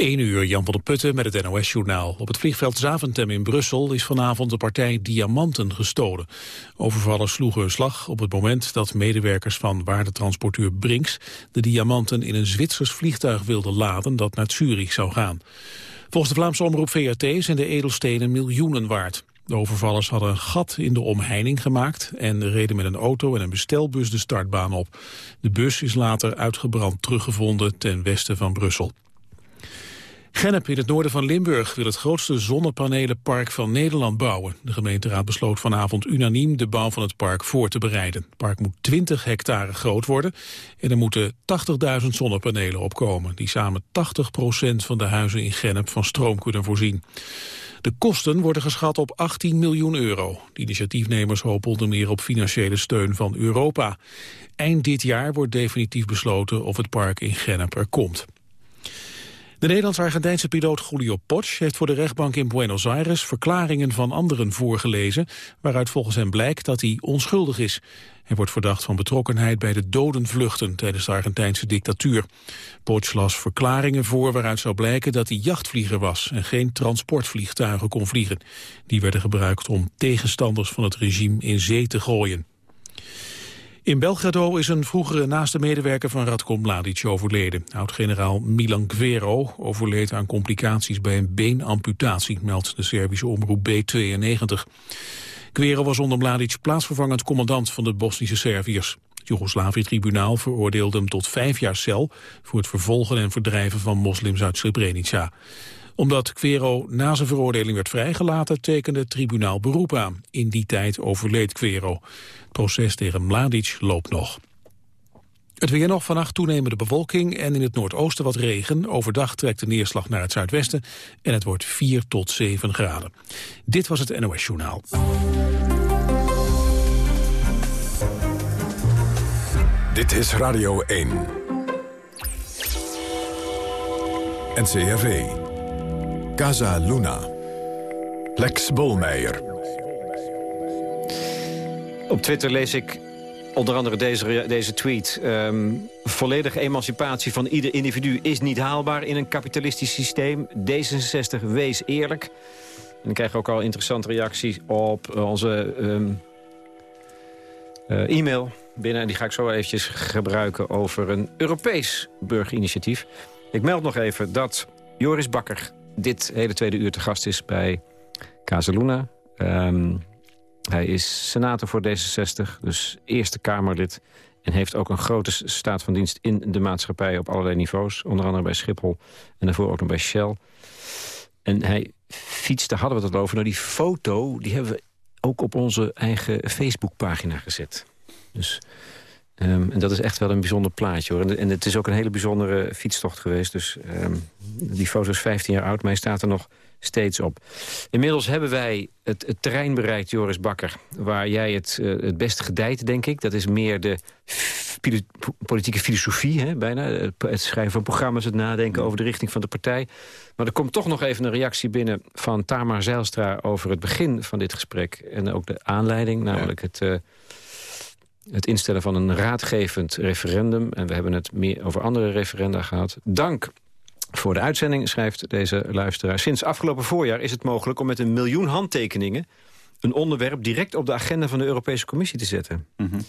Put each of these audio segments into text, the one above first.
1 uur, Jan van der Putten met het NOS-journaal. Op het vliegveld Zaventem in Brussel is vanavond de partij diamanten gestolen. Overvallers sloegen slag op het moment dat medewerkers van waardetransporteur Brinks... de diamanten in een Zwitsers vliegtuig wilden laden dat naar Zurich zou gaan. Volgens de Vlaamse omroep VRT zijn de edelstenen miljoenen waard. De overvallers hadden een gat in de omheining gemaakt en reden met een auto en een bestelbus de startbaan op. De bus is later uitgebrand teruggevonden ten westen van Brussel. Gennep in het noorden van Limburg wil het grootste zonnepanelenpark van Nederland bouwen. De gemeenteraad besloot vanavond unaniem de bouw van het park voor te bereiden. Het park moet 20 hectare groot worden en er moeten 80.000 zonnepanelen opkomen... die samen 80% van de huizen in Gennep van stroom kunnen voorzien. De kosten worden geschat op 18 miljoen euro. De initiatiefnemers hopen onder meer op financiële steun van Europa. Eind dit jaar wordt definitief besloten of het park in Gennep er komt. De Nederlands-Argentijnse piloot Julio Potsch heeft voor de rechtbank in Buenos Aires verklaringen van anderen voorgelezen, waaruit volgens hem blijkt dat hij onschuldig is. Hij wordt verdacht van betrokkenheid bij de dodenvluchten tijdens de Argentijnse dictatuur. Potsch las verklaringen voor waaruit zou blijken dat hij jachtvlieger was en geen transportvliegtuigen kon vliegen. Die werden gebruikt om tegenstanders van het regime in zee te gooien. In Belgrado is een vroegere naaste medewerker van Radko Mladic overleden. Oud-generaal Milan Gvero overleed aan complicaties bij een beenamputatie, meldt de Servische omroep B92. Gvero was onder Mladic plaatsvervangend commandant van de Bosnische Serviërs. Het Joegoslavië-tribunaal veroordeelde hem tot vijf jaar cel... voor het vervolgen en verdrijven van moslims uit Srebrenica omdat Quero na zijn veroordeling werd vrijgelaten, tekende het tribunaal beroep aan. In die tijd overleed Quero. Het proces tegen Mladic loopt nog. Het weer nog, vannacht toenemende bewolking en in het noordoosten wat regen. Overdag trekt de neerslag naar het zuidwesten en het wordt 4 tot 7 graden. Dit was het NOS Journaal. Dit is Radio 1. NCRV. Casa Luna. Lex Bolmeijer. Op Twitter lees ik onder andere deze, deze tweet. Um, volledige emancipatie van ieder individu is niet haalbaar in een kapitalistisch systeem. D66, wees eerlijk. En ik krijg ook al interessante reacties op onze um, uh, e-mail binnen. En die ga ik zo eventjes gebruiken over een Europees burgerinitiatief. Ik meld nog even dat Joris Bakker dit hele tweede uur te gast is bij Casaluna. Um, hij is senator voor D66, dus Eerste Kamerlid... en heeft ook een grote staat van dienst in de maatschappij op allerlei niveaus. Onder andere bij Schiphol en daarvoor ook nog bij Shell. En hij fietste, hadden we het over. Nou, die foto die hebben we ook op onze eigen Facebookpagina gezet. Dus, um, en dat is echt wel een bijzonder plaatje. hoor. En, en, het is ook een hele bijzondere fietstocht geweest. Dus um, die foto is 15 jaar oud, maar hij staat er nog steeds op. Inmiddels hebben wij het, het terrein bereikt, Joris Bakker... waar jij het, uh, het beste gedijt, denk ik. Dat is meer de politieke filosofie, hè, bijna. Het schrijven van programma's, het nadenken over de richting van de partij. Maar er komt toch nog even een reactie binnen van Tamar Zijlstra... over het begin van dit gesprek en ook de aanleiding, namelijk het... Uh, het instellen van een raadgevend referendum. En we hebben het meer over andere referenda gehad. Dank voor de uitzending, schrijft deze luisteraar. Sinds afgelopen voorjaar is het mogelijk om met een miljoen handtekeningen... een onderwerp direct op de agenda van de Europese Commissie te zetten. Mhm.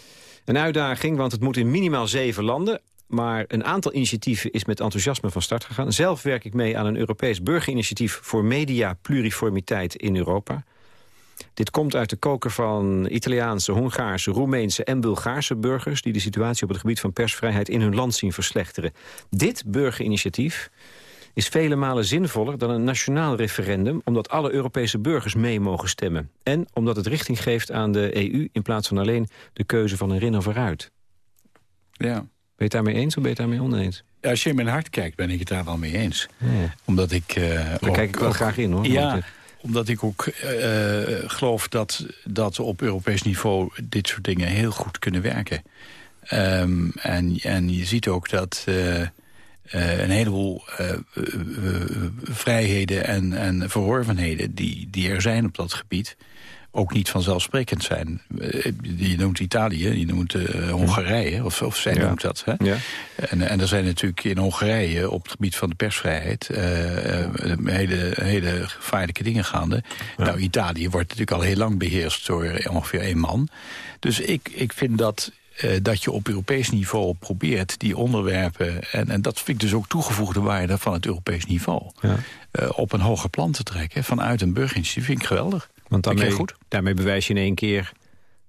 Een uitdaging, want het moet in minimaal zeven landen... maar een aantal initiatieven is met enthousiasme van start gegaan. Zelf werk ik mee aan een Europees burgerinitiatief... voor media pluriformiteit in Europa. Dit komt uit de koker van Italiaanse, Hongaarse, Roemeense en Bulgaarse burgers... die de situatie op het gebied van persvrijheid in hun land zien verslechteren. Dit burgerinitiatief is vele malen zinvoller dan een nationaal referendum... omdat alle Europese burgers mee mogen stemmen. En omdat het richting geeft aan de EU... in plaats van alleen de keuze van een rin of eruit. Ja. Ben je het daarmee eens of ben je het daarmee oneens? Als je in mijn hart kijkt, ben ik het daar wel mee eens. Omdat ik... Uh, daar kijk ik wel graag in, hoor. Ja, omdat ik ook uh, geloof dat, dat op Europees niveau... dit soort dingen heel goed kunnen werken. Um, en, en je ziet ook dat... Uh, een heleboel vrijheden en, en verworvenheden die, die er zijn op dat gebied ook niet vanzelfsprekend zijn. Je noemt Italië, je noemt Hongarije, of, of zij noemt dat. Hè? Ja. En, en er zijn natuurlijk in Hongarije op het gebied van de persvrijheid... hele, hele gevaarlijke dingen gaande. Nou, Italië wordt natuurlijk al heel lang beheerst door ongeveer één man. Dus ik, ik vind dat dat je op Europees niveau probeert die onderwerpen... En, en dat vind ik dus ook toegevoegde waarde van het Europees niveau... Ja. Uh, op een hoger plan te trekken vanuit een burgerinitiatief. vind ik geweldig. Want daarmee, goed. daarmee bewijs je in één keer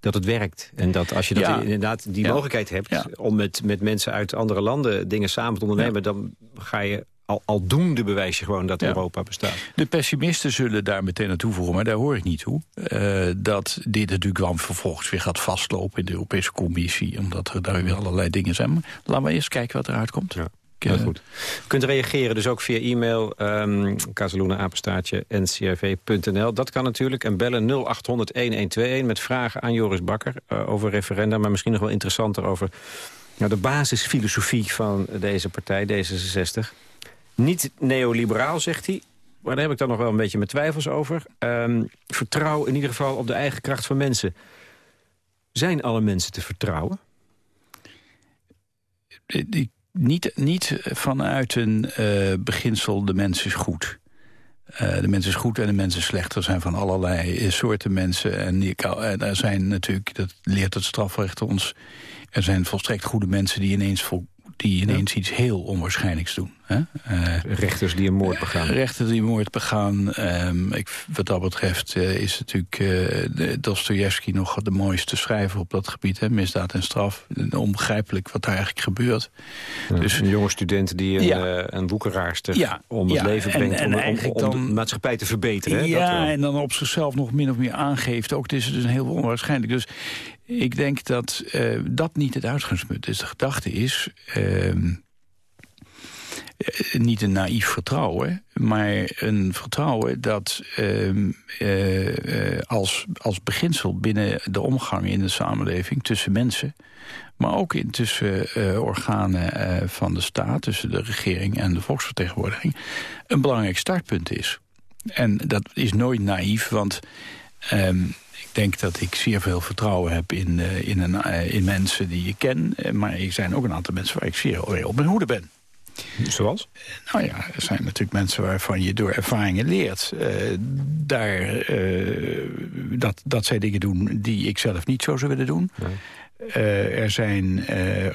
dat het werkt. En dat als je dat inderdaad die mogelijkheid hebt... om met, met mensen uit andere landen dingen samen te ondernemen... dan ga je al, aldoende bewijs je gewoon dat Europa bestaat. De pessimisten zullen daar meteen naartoe voegen, maar daar hoor ik niet toe. Uh, dat dit natuurlijk wel vervolgens weer gaat vastlopen in de Europese Commissie... omdat er daar weer allerlei dingen zijn. Maar laten we eerst kijken wat eruit komt. Ja. Heel goed. U kunt reageren dus ook via e-mail, um, ehm, ncrv.nl. Dat kan natuurlijk. En bellen 0800-1121 met vragen aan Joris Bakker uh, over referenda. Maar misschien nog wel interessanter over nou, de basisfilosofie van deze partij, D66. Niet neoliberaal, zegt hij. Maar daar heb ik dan nog wel een beetje mijn twijfels over. Um, vertrouw in ieder geval op de eigen kracht van mensen. Zijn alle mensen te vertrouwen? Niet, niet vanuit een uh, beginsel de mens is goed. Uh, de mens is goed en de mens is slecht. Er zijn van allerlei soorten mensen. En, die, en er zijn natuurlijk, dat leert het strafrecht ons... er zijn volstrekt goede mensen die ineens vol, die ineens iets heel onwaarschijnlijks doen. Hè? Uh, rechters die een moord begaan. rechters die een moord begaan. Um, ik, wat dat betreft uh, is natuurlijk uh, Dostoevsky nog de mooiste schrijver op dat gebied. Hè? Misdaad en straf. Onbegrijpelijk wat daar eigenlijk gebeurt. Ja, dus, een jonge student die een, ja. een boekeraarster ja, om het leven brengt... En, en om, om, om, de maatschappij te verbeteren. Hè? Ja, en dan op zichzelf nog min of meer aangeeft. Ook het is dus een heel onwaarschijnlijk. Dus ik denk dat uh, dat niet het uitgangspunt is. De gedachte is... Uh, niet een naïef vertrouwen, maar een vertrouwen dat uh, uh, als, als beginsel binnen de omgang in de samenleving tussen mensen, maar ook in tussen organen van de staat, tussen de regering en de volksvertegenwoordiging, een belangrijk startpunt is. En dat is nooit naïef, want um, denk dat ik zeer veel vertrouwen heb in, uh, in, een, uh, in mensen die ik ken. Uh, maar er zijn ook een aantal mensen waar ik zeer op mijn hoede ben. Zoals? Nou ja, er zijn natuurlijk mensen waarvan je door ervaringen leert. daar, dat, dat zij dingen doen die ik zelf niet zo zou willen doen. er zijn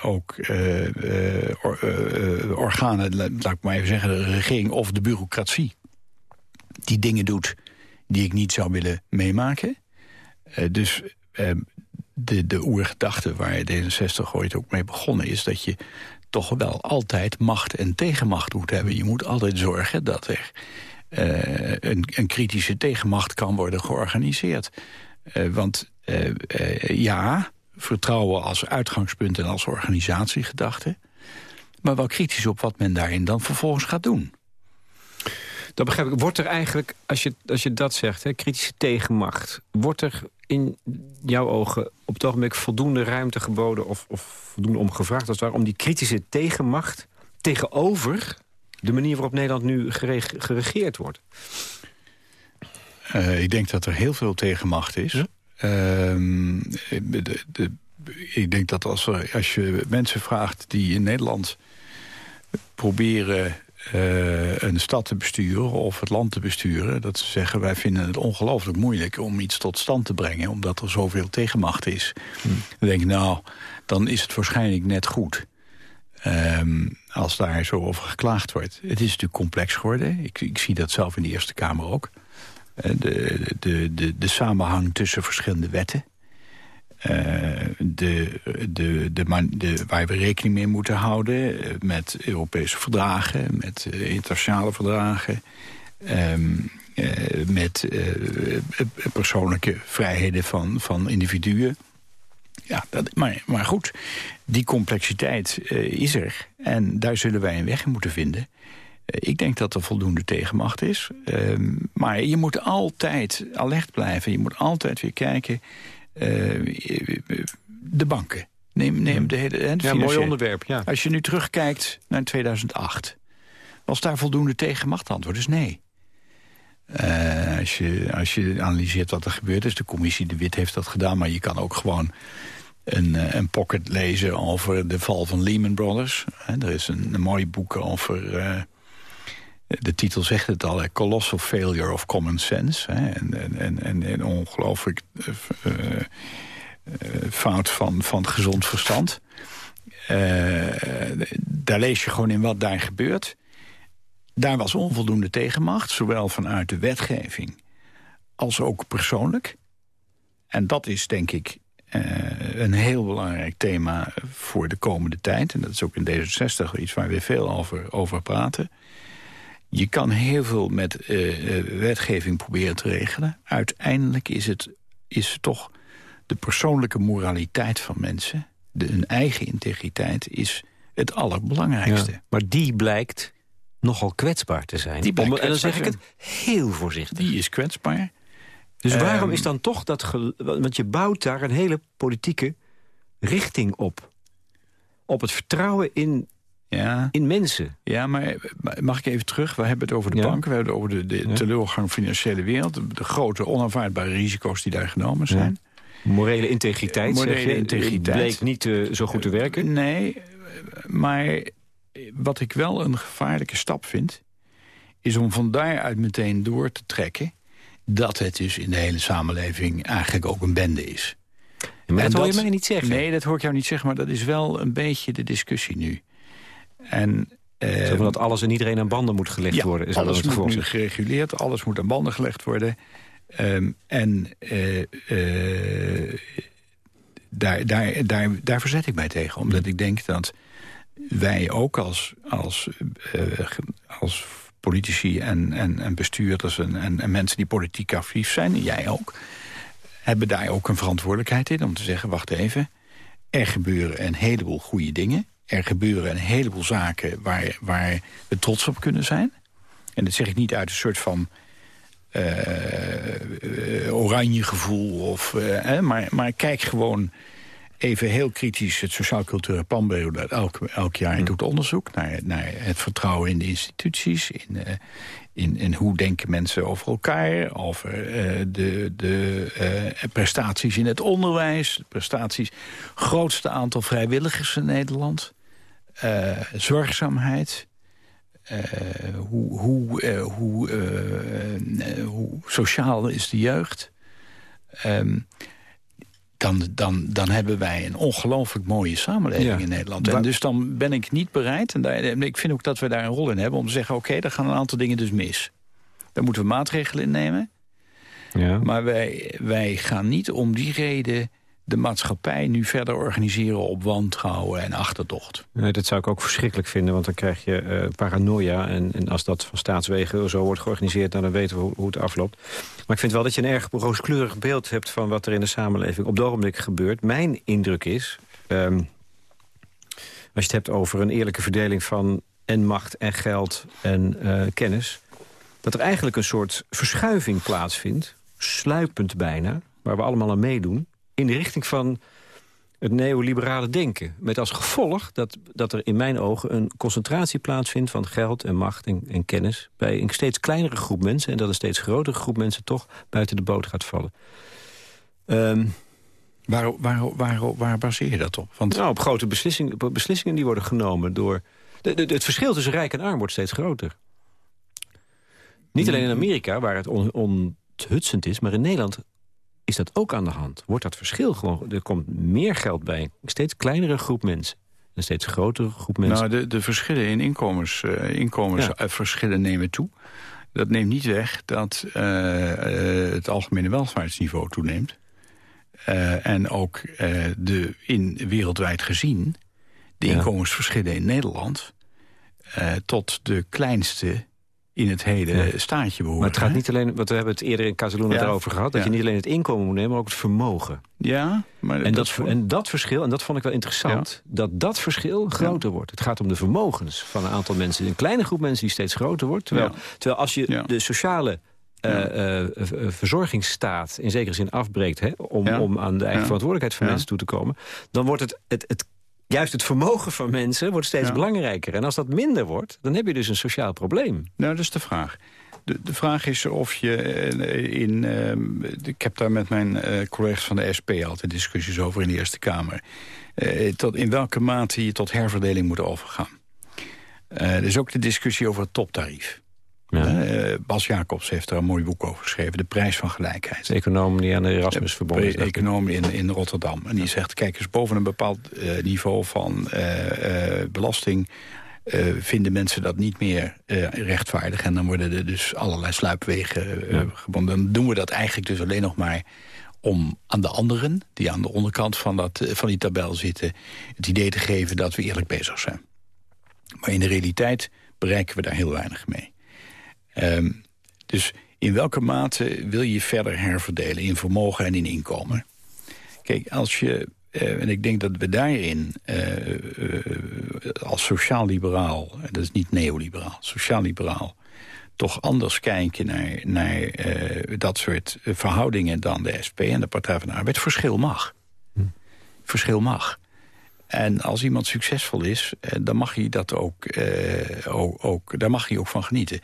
ook or, organen, laat ik maar even zeggen, de regering of de bureaucratie... die dingen doet die ik niet zou willen meemaken. Uh, dus uh, de, de oergedachte waar D66 ooit ook mee begonnen is... dat je toch wel altijd macht en tegenmacht moet hebben. Je moet altijd zorgen dat er uh, een, een, kritische tegenmacht kan worden georganiseerd. want ja, vertrouwen als uitgangspunt en als organisatiegedachte... maar wel kritisch op wat men daarin dan vervolgens gaat doen. Dat begrijp ik. Wordt er eigenlijk, als je, als je dat zegt, hè, kritische tegenmacht... wordt er in jouw ogen op het ogenblik voldoende ruimte geboden... of, of voldoende om gevraagd als het ware, om die kritische tegenmacht tegenover de manier waarop Nederland nu geregeerd wordt? Uh, ik denk dat er heel veel tegenmacht is. Ehm, de, de, ik denk dat als, er, als je mensen vraagt die in Nederland proberen uh, een stad te besturen of het land te besturen... dat ze zeggen, wij vinden het ongelooflijk moeilijk om iets tot stand te brengen... omdat er zoveel tegenmacht is. Hm. Dan denk ik, nou, dan is het waarschijnlijk net goed... Um, als daar zo over geklaagd wordt. Het is natuurlijk complex geworden. Ik, ik zie dat zelf in de Eerste Kamer ook. Uh, de, de, de, de samenhang tussen verschillende wetten... Uh, de, de, de, de, waar we rekening mee moeten houden eh, met Europese verdragen, met uh, internationale verdragen, uh, met persoonlijke vrijheden van, van individuen. Ja, dat, maar, maar goed, die complexiteit is er en daar zullen wij een weg in moeten vinden. Ik denk dat er voldoende tegenmacht is. Ehm, maar je moet altijd alert blijven. Je moet altijd weer kijken eh, de banken. Neem, neem de hele... Hè, ja, mooi onderwerp, ja. Als je nu terugkijkt naar 2008... was daar voldoende tegenmacht? Antwoord is nee. Uh, als, je, als je analyseert wat er gebeurd is, de commissie De Wit heeft dat gedaan... maar je kan ook gewoon een, uh, een pocket lezen over de val van Lehman Brothers. er is een, een mooi boek over... Uh, de titel zegt het al, Colossal Failure of Common Sense. Hè, en, en, en, en ongelooflijk fout van, van gezond verstand. daar lees je gewoon in wat daar gebeurt... Daar was onvoldoende tegenmacht, zowel vanuit de wetgeving als ook persoonlijk. En dat is denk ik een heel belangrijk thema voor de komende tijd. En dat is ook in D66 iets waar we veel over, over praten. Je kan heel veel met uh, wetgeving proberen te regelen. Uiteindelijk is het, is het toch de persoonlijke moraliteit van mensen... De, hun eigen integriteit is het allerbelangrijkste. maar die blijkt nogal kwetsbaar te zijn. Die Om, en dan zeg ik het heel voorzichtig. Die is kwetsbaar. Dus waarom ehm, is dan toch dat... Want je bouwt daar een hele politieke richting op. Op het vertrouwen in, ja. in mensen. Ja, maar mag ik even terug? We hebben het over de banken, we hebben het over de, de ja. teleurgang financiële wereld. De, grote onaanvaardbare risico's die daar genomen zijn. Morele integriteit, Morele integriteit. bleek niet uh, zo goed te werken. Nee, maar wat ik wel een gevaarlijke stap vind... is om van daaruit meteen door te trekken... dat het dus in de hele samenleving eigenlijk ook een bende is. maar dat, hoor je mij niet zeggen. Nee, dat hoor ik jou niet zeggen, maar dat is wel een beetje de discussie nu. En, uh, dat alles en iedereen aan banden moet gelegd worden. Is alles moet nu gereguleerd, alles moet aan banden gelegd worden. Um, en uh, uh, daar, daar, daar, daar verzet ik mij tegen. Omdat ik denk dat wij ook als, als, uh, als politici en, en, en bestuurders en, en, en, mensen die politiek actief zijn, en jij ook, hebben daar ook een verantwoordelijkheid in om te zeggen, wacht even, er gebeuren een heleboel goede dingen. Er gebeuren een heleboel zaken waar, waar we trots op kunnen zijn. En dat zeg ik niet uit een soort van uh, oranje gevoel. Of, uh, maar, maar kijk gewoon even heel kritisch het Sociaal Cultureel Planbureau... dat elk, elk jaar mm. doet onderzoek naar, naar het vertrouwen in de instituties... in, uh, in, in hoe denken mensen over elkaar... over de, de prestaties in het onderwijs, prestaties... grootste aantal vrijwilligers in Nederland... zorgzaamheid... hoe, hoe, hoe, hoe sociaal is de jeugd... Um, dan, dan, dan hebben wij een ongelooflijk mooie samenleving in Nederland. En dus dan ben ik niet bereid, en, daar, ik vind ook dat we daar een rol in hebben... om te zeggen, oké, okay, daar gaan een aantal dingen dus mis. Daar moeten we maatregelen in nemen. Ja. Maar wij, wij gaan niet om die reden de maatschappij nu verder organiseren op wantrouwen en achterdocht. Nee, dat zou ik ook verschrikkelijk vinden, want dan krijg je uh, paranoia. En, en, als dat van staatswegen zo wordt georganiseerd, dan weten we hoe, het afloopt. Maar ik vind wel dat je een erg rooskleurig beeld hebt van wat er in de samenleving op het ogenblik gebeurt. Mijn indruk is, um, als je het hebt over een eerlijke verdeling van en macht en geld en uh, kennis, dat er eigenlijk een soort verschuiving plaatsvindt, sluipend bijna, waar we allemaal aan meedoen in de richting van het neoliberale denken. Met als gevolg dat, dat er in mijn ogen een concentratie plaatsvindt... van geld en macht en, en, kennis bij een steeds kleinere groep mensen... en dat een steeds grotere groep mensen toch buiten de boot gaat vallen. Um, waar, waar, waar, waar baseer je dat op? Want... Nou, op grote beslissingen, beslissingen die worden genomen door... De, de, het verschil tussen rijk en arm wordt steeds groter. Niet alleen in Amerika, waar het on, onthutsend is... maar in Nederland is dat ook aan de hand. Wordt dat verschil gewoon... Er komt meer geld bij een steeds kleinere groep mensen. Een steeds grotere groep mensen. Nou, de, de verschillen in inkomens, uh, inkomensverschillen nemen toe. Dat neemt niet weg dat uh, het algemene welvaartsniveau toeneemt. en ook de, in, wereldwijd gezien de inkomensverschillen in Nederland... tot de kleinste in het hele staatje behoren. Maar het gaat niet alleen, want we hebben het eerder in Casaluna ja. erover gehad... dat je niet alleen het inkomen moet nemen, maar ook het vermogen. Ja, maar en dat, en dat verschil, en dat vond ik wel interessant... dat dat verschil groter wordt. Het gaat om de vermogens van een aantal mensen. Een kleine groep mensen die steeds groter wordt. Terwijl, terwijl als je de sociale uh, uh, verzorgingsstaat in zekere zin afbreekt... Hè, om, om aan de eigen verantwoordelijkheid van mensen toe te komen... dan wordt het, het, het juist het vermogen van mensen wordt steeds belangrijker. En als dat minder wordt, dan heb je dus een sociaal probleem. Nou, dat is de vraag. De, de vraag is of je eh, in... Uh, ik heb daar met mijn uh, collega's van de SP altijd discussies over in de Eerste Kamer. Uh, tot in welke mate je tot herverdeling moet overgaan. er is ook de discussie over het toptarief. Ja. Bas Jacobs heeft er een mooi boek over geschreven. De prijs van gelijkheid. De econoom die aan de Erasmus verbonden is. De econoom in, in Rotterdam. En die zegt, kijk eens, boven een bepaald niveau van belasting vinden mensen dat niet meer rechtvaardig. En dan worden er dus allerlei sluipwegen gebonden. Dan doen we dat eigenlijk dus alleen nog maar om aan de anderen... die aan de onderkant van, dat, van die tabel zitten... het idee te geven dat we eerlijk bezig zijn. Maar in de realiteit bereiken we daar heel weinig mee. Um, dus in welke mate wil je verder herverdelen in vermogen en in inkomen? Kijk, als je uh, en ik denk dat we daarin uh, uh, als sociaal-liberaal... dat is niet neoliberaal, sociaal-liberaal... toch anders kijken naar, naar dat soort verhoudingen dan de SP en de Partij van de Arbeid. Verschil mag. Hm. Verschil mag. En als iemand succesvol is, dan mag hij dat ook, ook, ook, daar mag hij ook van genieten.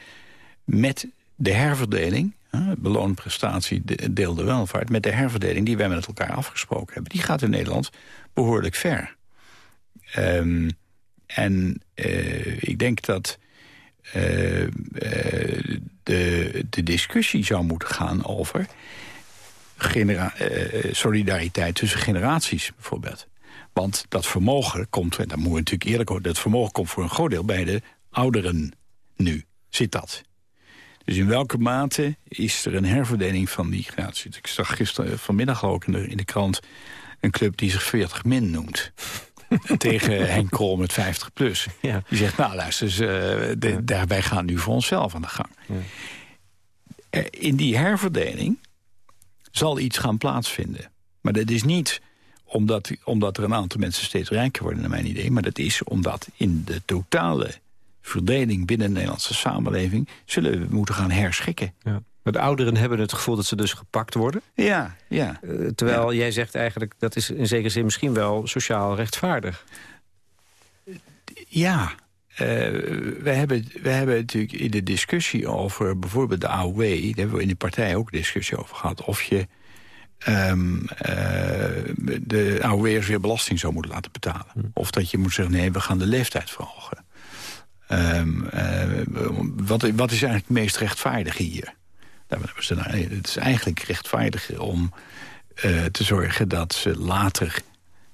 Met de herverdeling beloon prestatie, deel de welvaart... met de herverdeling die wij met elkaar afgesproken hebben. Die gaat in Nederland behoorlijk ver. Um, en uh, ik denk dat uh, uh, de, de discussie zou moeten gaan over... solidariteit tussen generaties bijvoorbeeld. Want dat vermogen komt, en dat moet natuurlijk eerlijk worden... dat vermogen komt voor een groot deel bij de ouderen nu, zit dat. Dus in welke mate is er een herverdeling van die migratie? Ik zag gisteren eh, vanmiddag ook in de, in de krant een club die zich 40 min noemt. tegen Henk Krol met 50 plus. Ja. Die zegt, nou luister, uh, daarbij gaan nu voor onszelf aan de gang. Ja. In die herverdeling zal iets gaan plaatsvinden. Maar dat is niet omdat, omdat er een aantal mensen steeds rijker worden, naar mijn idee. Maar dat is omdat in de totale verdeling binnen de Nederlandse samenleving... zullen we moeten gaan herschikken. Ja. Maar de ouderen hebben het gevoel dat ze dus gepakt worden. Ja, ja. Uh, terwijl jij zegt eigenlijk, dat is in zekere zin misschien wel sociaal rechtvaardig. Ja, uh, we, hebben, we hebben natuurlijk in de discussie over bijvoorbeeld de AOW... daar hebben we in de partij ook discussie over gehad... of je um, uh, de AOW'ers weer belasting zou moeten laten betalen. Hm. Of dat je moet zeggen, nee, we gaan de leeftijd verhogen. Um, wat, wat is eigenlijk het meest rechtvaardige hier? Nou, het is eigenlijk rechtvaardiger om uh, te zorgen dat ze later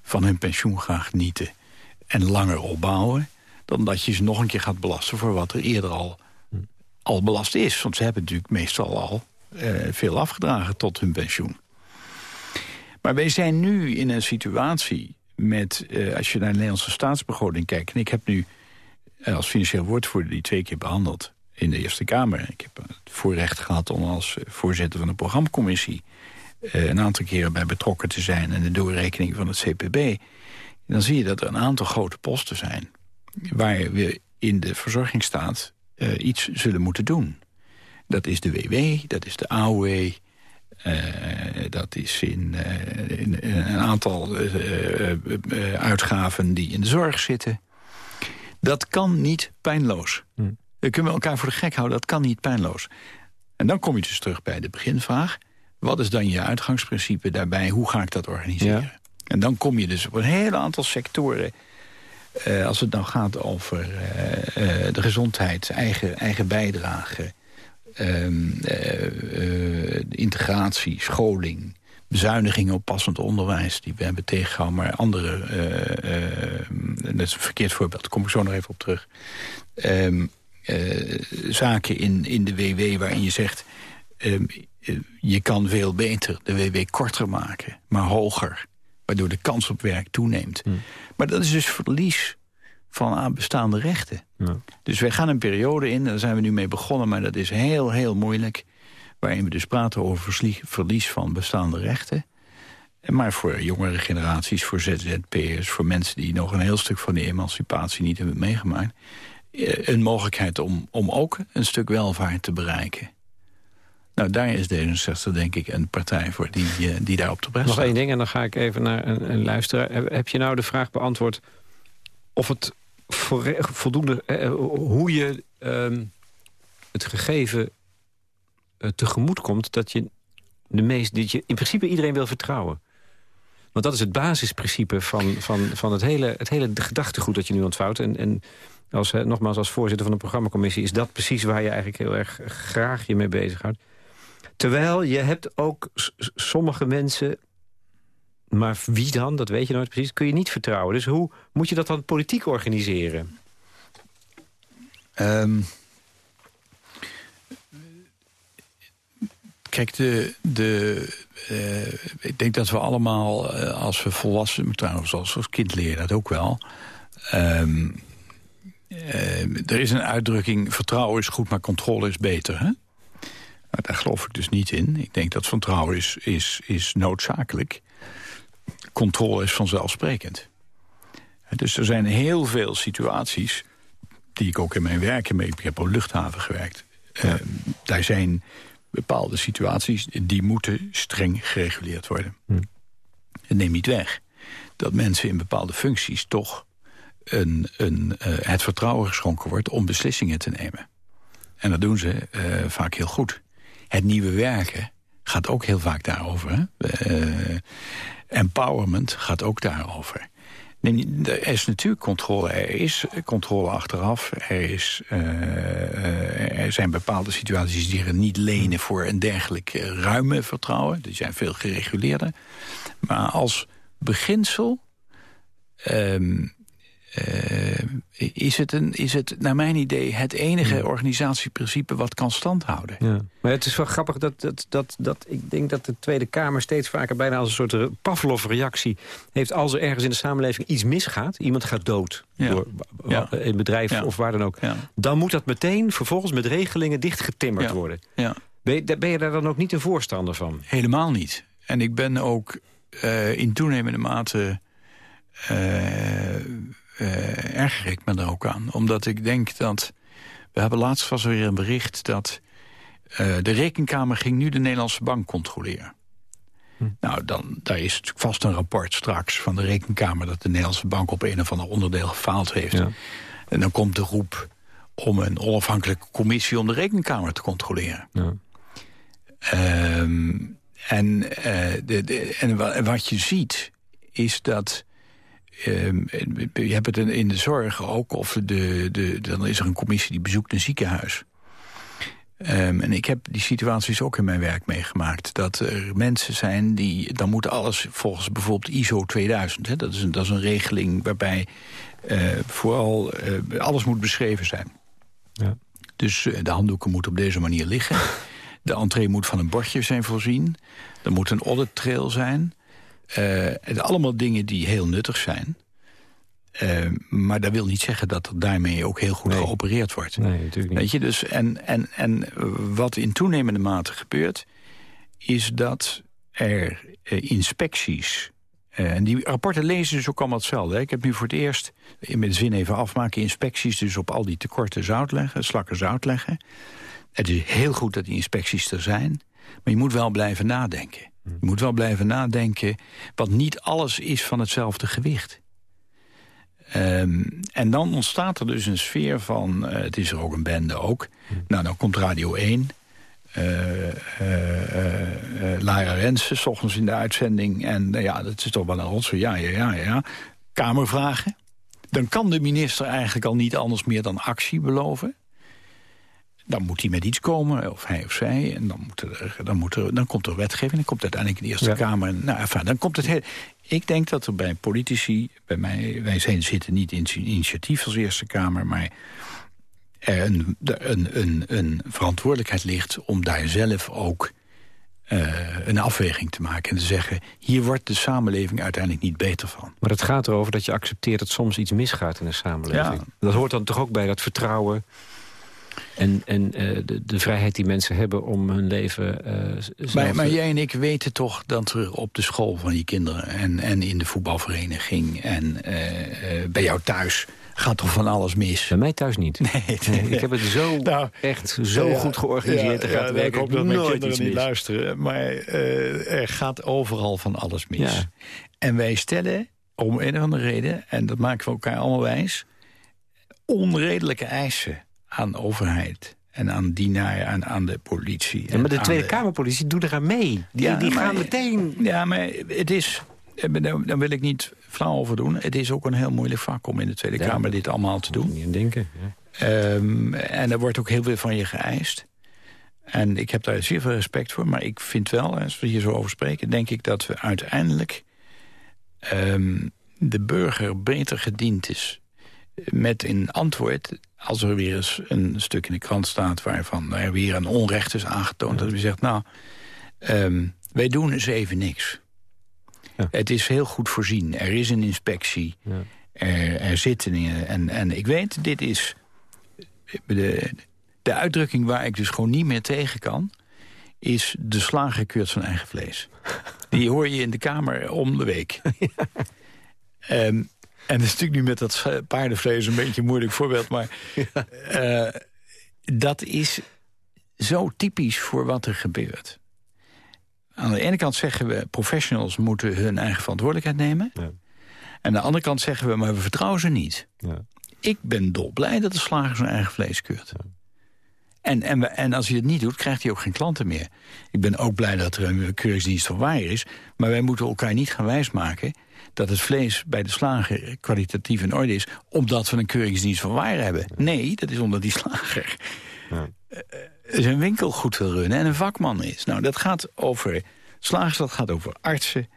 van hun pensioen gaan genieten en langer opbouwen... dan dat je ze nog een keer gaat belasten voor wat er eerder al, al belast is. Want ze hebben natuurlijk meestal al uh, veel afgedragen tot hun pensioen. Maar wij zijn nu in een situatie met, als je naar de Nederlandse staatsbegroting kijkt... en ik heb nu eh, als financieel woordvoerder die twee keer behandeld in de Eerste Kamer. Ik heb het voorrecht gehad om als voorzitter van de programmacommissie... Eh, een aantal keren bij betrokken te zijn... en de doorrekening van het CPB. Dan zie je dat er een aantal grote posten zijn... waar we in de verzorgingsstaat uh, iets zullen moeten doen. Dat is de WW, dat is de AOW... Dat is in, in, een aantal uitgaven die in de zorg zitten. Dat kan niet pijnloos. Hm. Dan kunnen we elkaar voor de gek houden, dat kan niet pijnloos. En dan kom je dus terug bij de beginvraag. Wat is dan je uitgangsprincipe daarbij? Hoe ga ik dat organiseren? En dan kom je dus op een hele aantal sectoren... Uh, als het nou gaat over uh, uh, de gezondheid, eigen, eigen bijdrage... Ehm, integratie, scholing, bezuinigingen op passend onderwijs... die we hebben tegengehouden, maar andere... Uh, dat is een verkeerd voorbeeld, daar kom ik zo nog even op terug. Uh, zaken in, in de WW waarin je zegt... Ehm, je kan veel beter de WW korter maken, maar hoger. Waardoor de kans op werk toeneemt. Hmm. Maar dat is dus verlies van aan bestaande rechten. Ja. Dus wij gaan een periode in, daar zijn we nu mee begonnen... maar dat is heel, heel moeilijk waarin we dus praten over verlies van bestaande rechten. Maar voor jongere generaties, voor ZZP'ers... voor mensen die nog een heel stuk van die emancipatie niet hebben meegemaakt... Eh, een mogelijkheid om, om ook een stuk welvaart te bereiken. Nou, daar is D66 denk ik een partij voor die, eh, die daar op de bres Nog één ding en dan ga ik even naar een, een luisteraar. Heb je nou de vraag beantwoord of het voldoende... Eh, hoe je ehm, het gegeven tegemoet komt... dat je, de meest, dat je in principe iedereen wil vertrouwen. Want dat is het basisprincipe van, van, van het, hele, het hele gedachtegoed dat je nu ontvouwt. En, en als, nogmaals, als voorzitter van de programmacommissie... is dat precies waar je eigenlijk heel erg graag je mee bezighoudt. Terwijl je hebt ook sommige mensen... maar wie dan, dat weet je nooit precies, kun je niet vertrouwen. Dus hoe moet je dat dan politiek organiseren? Um, kijk, de, de, uh, ik denk dat we allemaal, uh, als we volwassen... trouwens als, als kind leren dat ook wel... Um, uh, er is een uitdrukking, vertrouwen is goed, maar controle is beter. Hè? Maar daar geloof ik dus niet in. Ik denk dat vertrouwen is, is, is noodzakelijk. Controle is vanzelfsprekend. Dus er zijn heel veel situaties die ik ook in mijn werk... mee. ik heb op luchthaven gewerkt. Uh, daar zijn bepaalde situaties die moeten streng gereguleerd worden. Hm. Het neemt niet weg dat mensen in bepaalde functies toch een, een, uh, het vertrouwen geschonken wordt om beslissingen te nemen. En dat doen ze uh, vaak heel goed. Het nieuwe werken gaat ook heel vaak daarover. Uh, empowerment gaat ook daarover. Er is natuurlijk controle. Er is controle achteraf. Er, is, uh, er zijn bepaalde situaties die er niet lenen voor een dergelijk ruime vertrouwen. Die zijn veel gereguleerder. Maar als beginsel uh, is, het een, is het, naar mijn idee, het enige organisatieprincipe wat kan standhouden. Ja. Maar het is wel grappig dat, dat, dat, dat ik denk dat de Tweede Kamer steeds vaker bijna als een soort Pavlov-reactie heeft als er ergens in de samenleving iets misgaat. Iemand gaat dood door een bedrijf of waar dan ook. Dan moet dat meteen vervolgens met regelingen dichtgetimmerd worden. Ja. Ben, je, ben je daar dan ook niet een voorstander van? Helemaal niet. En ik ben ook uh, in toenemende mate... Uh, uh, erger ik me er ook aan. Omdat ik denk dat... We hebben laatst was er weer een bericht dat... Uh, de rekenkamer ging nu de Nederlandse bank controleren. Hm. Nou, dan, daar is natuurlijk vast een rapport straks van de rekenkamer... dat de Nederlandse bank op een of ander onderdeel gefaald heeft. Ja. En dan komt de roep om een onafhankelijke commissie... om de rekenkamer te controleren. Ja. Um, en, uh, de, de, en wat je ziet is dat Ehm, je hebt het in de zorg ook, of de, de, dan is er een commissie die bezoekt een ziekenhuis. Um, en ik heb die situaties ook in mijn werk meegemaakt. Dat er mensen zijn die... dan moet alles volgens bijvoorbeeld ISO 2000. Hè, dat, is een, dat is een regeling waarbij uh, vooral uh, alles moet beschreven zijn. Ja. Dus uh, de handdoeken moeten op deze manier liggen. De entree moet van een bordje zijn voorzien. Er moet een audit trail zijn. Uh, het allemaal dingen die heel nuttig zijn. Uh, maar dat wil niet zeggen dat er daarmee ook heel goed geopereerd wordt. Nee, natuurlijk niet. Weet je, dus en, en, en wat in toenemende mate gebeurt... is dat er uh, inspecties... en die rapporten lezen dus ook allemaal hetzelfde. Hè? Ik heb nu voor het eerst, in de zin even afmaken... inspecties dus op al die tekorten zout leggen, slakken zout leggen. Het is heel goed dat die inspecties er zijn. Maar je moet wel blijven nadenken. Je moet wel blijven nadenken, want niet alles is van hetzelfde gewicht. Um, en dan ontstaat er dus een sfeer van, uh, het is er ook een bende ook. Nou, dan komt Radio 1, uh, uh, Lara Rensen, s ochtends in de uitzending. En ja, dat is toch wel een rotzooi, ja, ja, ja, ja. Kamervragen. Dan kan de minister eigenlijk al niet anders meer dan actie beloven. Dan moet hij met iets komen, of hij of zij. En dan, moet er, dan, moet er, dan komt er wetgeving, dan komt uiteindelijk in de Eerste Kamer. Nou, enfin, dan komt het heel, ik denk dat er bij politici, bij mij, wij zijn, zitten niet in initiatief als Eerste Kamer... maar er een, een, een, een verantwoordelijkheid ligt om daar zelf ook uh, een afweging te maken. En te zeggen, hier wordt de samenleving uiteindelijk niet beter van. Maar het gaat erover dat je accepteert dat soms iets misgaat in de samenleving. Ja. Dat hoort dan toch ook bij dat vertrouwen en, en uh, de, de, vrijheid die mensen hebben om hun leven uh, maar, maar, jij en ik weten toch dat er op de school van je kinderen... en, en in de voetbalvereniging en uh, bij jou thuis gaat toch van alles mis? Bij mij thuis niet. Nee, nee ik heb het zo nou, echt zo ja, goed georganiseerd. Ja, gaat ja, ik hoop dat mijn kinderen niet luisteren. Maar er gaat overal van alles mis. En wij stellen om een of andere reden, en dat maken we elkaar allemaal wijs... onredelijke eisen aan overheid en aan dienaren, aan, aan de politie. Ja, maar de Tweede Kamerpolitie doet eraan mee. Die, ja, die gaan meteen... Ja, maar het is... Dan wil ik niet flauw over doen. Het is ook een heel moeilijk vak om in de Tweede Kamer dit allemaal te doen. Niet denken. Um, en er wordt ook heel veel van je geëist. En ik heb daar zeer veel respect voor. Maar ik vind wel, als we hier zo over spreken... denk ik dat we uiteindelijk um, de burger beter gediend is... met een antwoord als er weer eens een stuk in de krant staat... waarvan er weer een onrecht is aangetoond... dat we zegt, nou, um, wij doen eens even niks. Ja. Het is heel goed voorzien. Er is een inspectie. Ja. Er, er zitten dingen. En, en ik weet, dit is... De, de uitdrukking waar ik dus gewoon niet meer tegen kan... is de slager keurt zijn eigen vlees. Die hoor je in de Kamer om de week. Ja. Um, en dat is natuurlijk nu met dat paardenvlees een beetje een moeilijk voorbeeld. Maar uh, dat is zo typisch voor wat er gebeurt. Aan de ene kant zeggen we... professionals moeten hun eigen verantwoordelijkheid nemen. Ja. En aan de andere kant zeggen we... maar we vertrouwen ze niet. Ja. Ik ben dolblij dat de slager zijn eigen vlees keurt. En, en, en als hij het niet doet, krijgt hij ook geen klanten meer. Ik ben ook blij dat er een keuringsdienst van waar is. Maar wij moeten elkaar niet gaan wijsmaken dat het vlees bij de slager kwalitatief in orde is... omdat we een keuringsdienst van waar hebben. Nee, dat is omdat die slager ja. uh, zijn winkel goed wil runnen en een vakman is. Nou, dat gaat over slagers, dat gaat over artsen...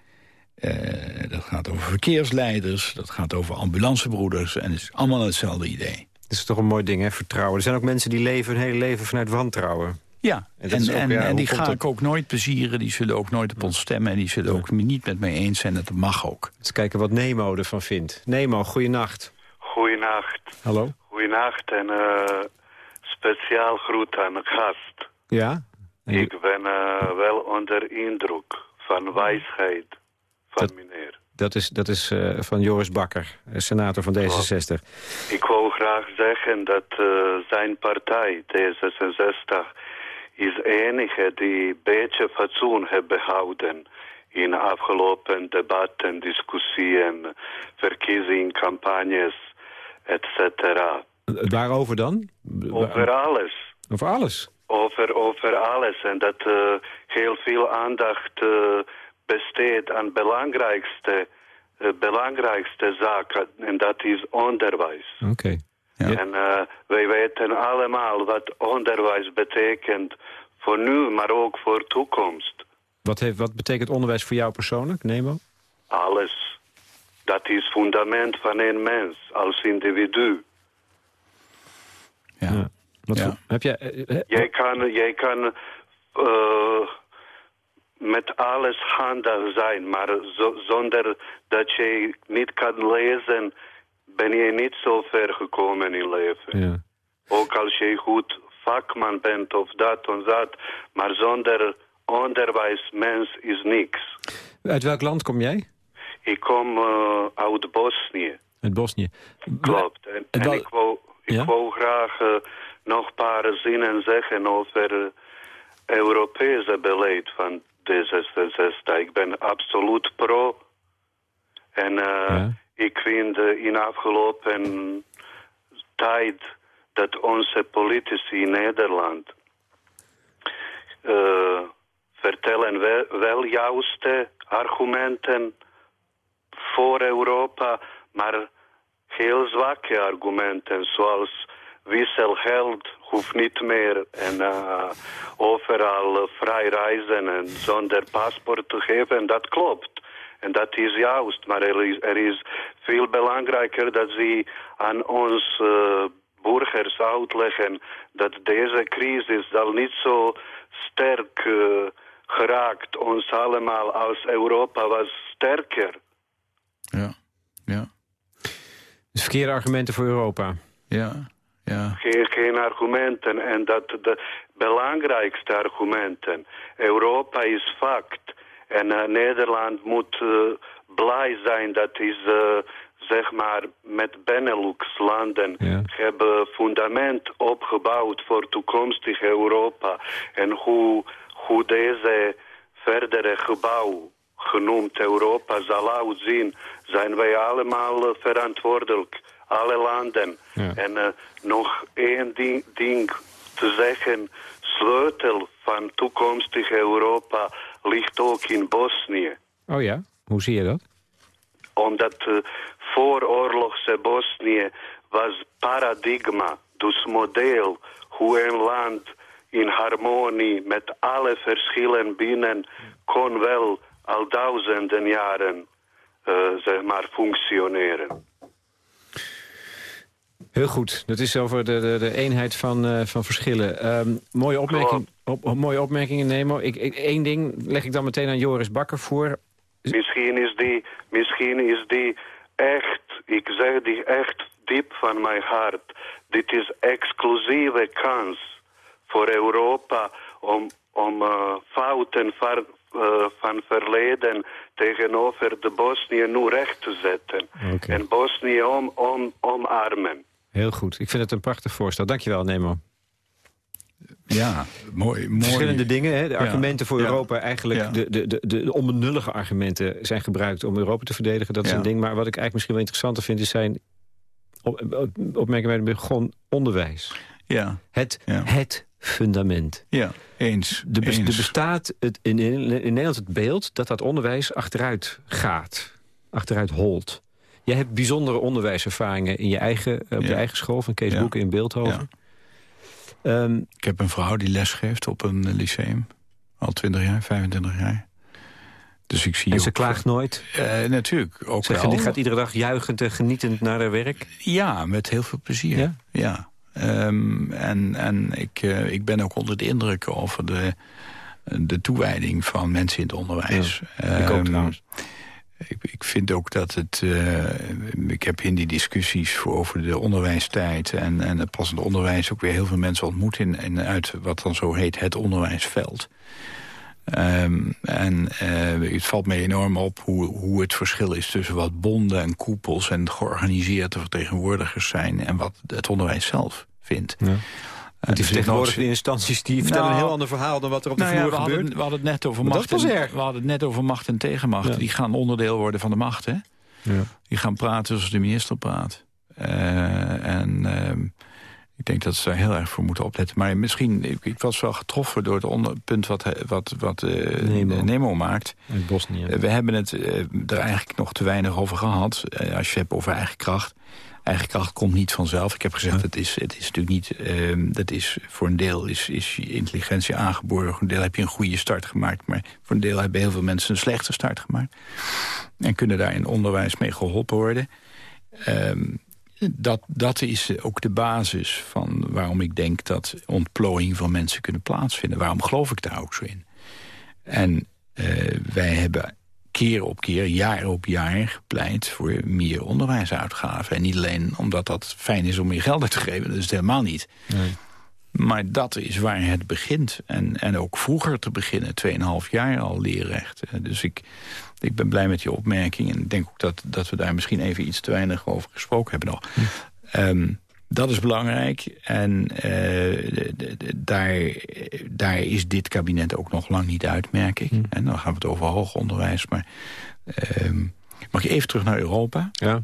Uh, dat gaat over verkeersleiders, dat gaat over ambulancebroeders... en het is allemaal hetzelfde idee. Dat is toch een mooi ding, hè, vertrouwen. Er zijn ook mensen die leven hun hele leven vanuit wantrouwen. Ja, en, en, en, die ga ik ook nooit plezieren. Die zullen ook nooit op ons stemmen. En die zullen ook niet met mij eens zijn. Dat mag ook. Eens kijken wat Nemo ervan vindt. Nemo, goeienacht. Goeienacht. Hallo. Goeienacht en uh, speciaal groet aan de gast. Ja? Ik ben uh, wel onder indruk van wijsheid van meneer. Dat is, dat is uh, van Joris Bakker, senator van D66. Ik wou graag zeggen dat zijn partij, D66 is de enige die een beetje fatsoen heeft behouden in afgelopen debatten, discussieën, verkiezingscampagnes, etc. Waarover dan? Over alles. Over alles? Over, over alles. En dat uh, heel veel aandacht uh, besteedt aan belangrijkste, uh, belangrijkste zaken. En dat is onderwijs. Oké. Okay. Ja. En uh, wij weten allemaal wat onderwijs betekent voor nu, maar ook voor toekomst. Wat, heeft, wat betekent onderwijs voor jou persoonlijk, Nemo? Alles. Dat is fundament van een mens als individu. Ja. ja. Wat ja. Voor, heb jij, uh, jij kan, jij kan uh, met alles handig zijn, maar zo, zonder dat je niet kan lezen ben je niet zo ver gekomen in leven. Ja. Ook als je goed vakman bent of dat of dat, maar zonder onderwijsmens is niks. Uit welk land kom jij? Ik kom uh, uit Bosnië. Uit Bosnië. Klopt. En, en ik, wou, ik ja? wou graag uh, nog een paar zinnen zeggen over uh, Europese beleid van D66. Ik ben absoluut pro. En ja? Ik vind in de afgelopen tijd dat onze politici in Nederland uh, vertellen wel, wel juiste argumenten voor Europa, maar heel zwakke argumenten, zoals wisselgeld hoeft niet meer en uh, overal vrij reizen en zonder paspoort te geven. Dat klopt. En dat is juist, maar er is, er is veel belangrijker dat ze aan ons uh, burgers uitleggen dat deze crisis zal niet zo sterk uh, geraakt. Ons allemaal als Europa was sterker. Ja, ja. Dus verkeerde argumenten voor Europa. Ja, ja. Geen, geen argumenten. En dat de belangrijkste argumenten. Europa is fact. En uh, Nederland moet uh, blij zijn dat is, uh, zeg maar, met Benelux-landen ja. hebben fundament opgebouwd voor toekomstig Europa. En hoe, hoe deze verdere gebouw genoemd Europa zal uitzien, zijn wij allemaal verantwoordelijk. Alle landen. En nog één ding, ding te zeggen, sleutel van toekomstig Europa ligt ook in Bosnië. Oh ja? Hoe zie je dat? Omdat uh, vooroorlogse Bosnië was paradigma, dus model hoe een land in harmonie met alle verschillen binnen kon wel al duizenden jaren uh, zeg maar functioneren. Heel goed. Dat is over de, de, de eenheid van, uh, van verschillen. Um, mooie, opmerking, op, op, mooie opmerkingen, Nemo. Ik, ik, Eén ding leg ik dan meteen aan Joris Bakker voor. Misschien is die, misschien is die echt, ik zeg die echt diep van mijn hart. Dit is exclusieve kans voor Europa om, om uh, fouten van, uh, van verleden tegenover de Bosnië nu recht te zetten. Okay. En Bosnië om, om, omarmen. Heel goed. Ik vind het een prachtig voorstel. Dankjewel, Nemo. Ja, mooi. mooi. Verschillende dingen. Hè? De argumenten voor Europa, eigenlijk de, de, de, de onbenullige argumenten zijn gebruikt om Europa te verdedigen. Dat is een ding. Maar wat ik eigenlijk misschien wel interessanter vind, is zijn op, opmerkingen bij gewoon onderwijs. Ja. Het, het fundament. Ja, eens. Er bestaat het, in, in, in Nederland het beeld dat dat onderwijs achteruit gaat. Achteruit holt. Jij hebt bijzondere onderwijservaringen in je eigen, op je eigen school... van Kees Boeken in Beeldhoven. Um, ik heb een vrouw die lesgeeft op een lyceum. Al 20 jaar, 25 jaar. Dus ik zie en ze klaagt nooit? Uh, natuurlijk, ook Zeg, wel. Die gaat iedere dag juichend en genietend naar haar werk? Ja, met heel veel plezier. Ja? ja. Um, en en ik, uh, ik ben ook onder de indruk over de, de toewijding van mensen in het onderwijs. Ja, ik ook um, trouwens. Ik, ik, vind ook dat het... Uh, ik heb in die discussies over de onderwijstijd... en, en het passende onderwijs ook weer heel veel mensen ontmoet... In, in, uit wat dan zo heet het onderwijsveld. Um, en uh, het valt mij enorm op hoe, hoe het verschil is tussen wat bonden en koepels... en georganiseerde vertegenwoordigers zijn... en wat het onderwijs zelf vindt. Ja. Want die vertegenwoordigende instanties die vertellen nou, een heel ander verhaal dan wat er op de nou vloer ja, we gebeurt. Hadden, we hadden het net over macht. Dat en, erg. We hadden het net over macht en tegenmacht. Ja. Die gaan onderdeel worden van de macht. Hè? Ja. Die gaan praten zoals de minister praat. Uh, en uh, ik denk dat ze daar heel erg voor moeten opletten. Maar misschien, ik, ik was wel getroffen door het onder, punt wat, wat, wat uh, Nemo. Nemo. maakt. In Bosnië. we hebben het er eigenlijk nog te weinig over gehad. als je het hebt over eigen kracht eigen kracht komt niet vanzelf. Ik heb gezegd, het, is, het is natuurlijk niet... Uh, dat is, voor een deel is, is je intelligentie aangeboren. Voor een deel heb je een goede start gemaakt. Maar voor een deel hebben heel veel mensen een slechte start gemaakt. En kunnen daar in onderwijs mee geholpen worden. Um, dat, dat is ook de basis van waarom ik denk dat ontplooiing van mensen kunnen plaatsvinden. Waarom geloof ik daar ook zo in? En uh, wij hebben keer op keer, jaar op jaar gepleit voor meer onderwijsuitgaven. En niet alleen omdat dat fijn is om meer geld uit te geven, dat is het helemaal niet. Nee. Maar dat is waar het begint. En, en ook vroeger te beginnen, 2,5 jaar al leerrecht. Dus ik, ik ben blij met die opmerking. En ik denk ook dat, dat we daar misschien even iets te weinig over gesproken hebben nog. Hm. Um, dat is belangrijk. En de, daar, daar is dit kabinet ook nog lang niet uit, merk ik. Hm. En dan gaan we het over hoger onderwijs. Maar uh, mag ik even terug naar Europa? Ja.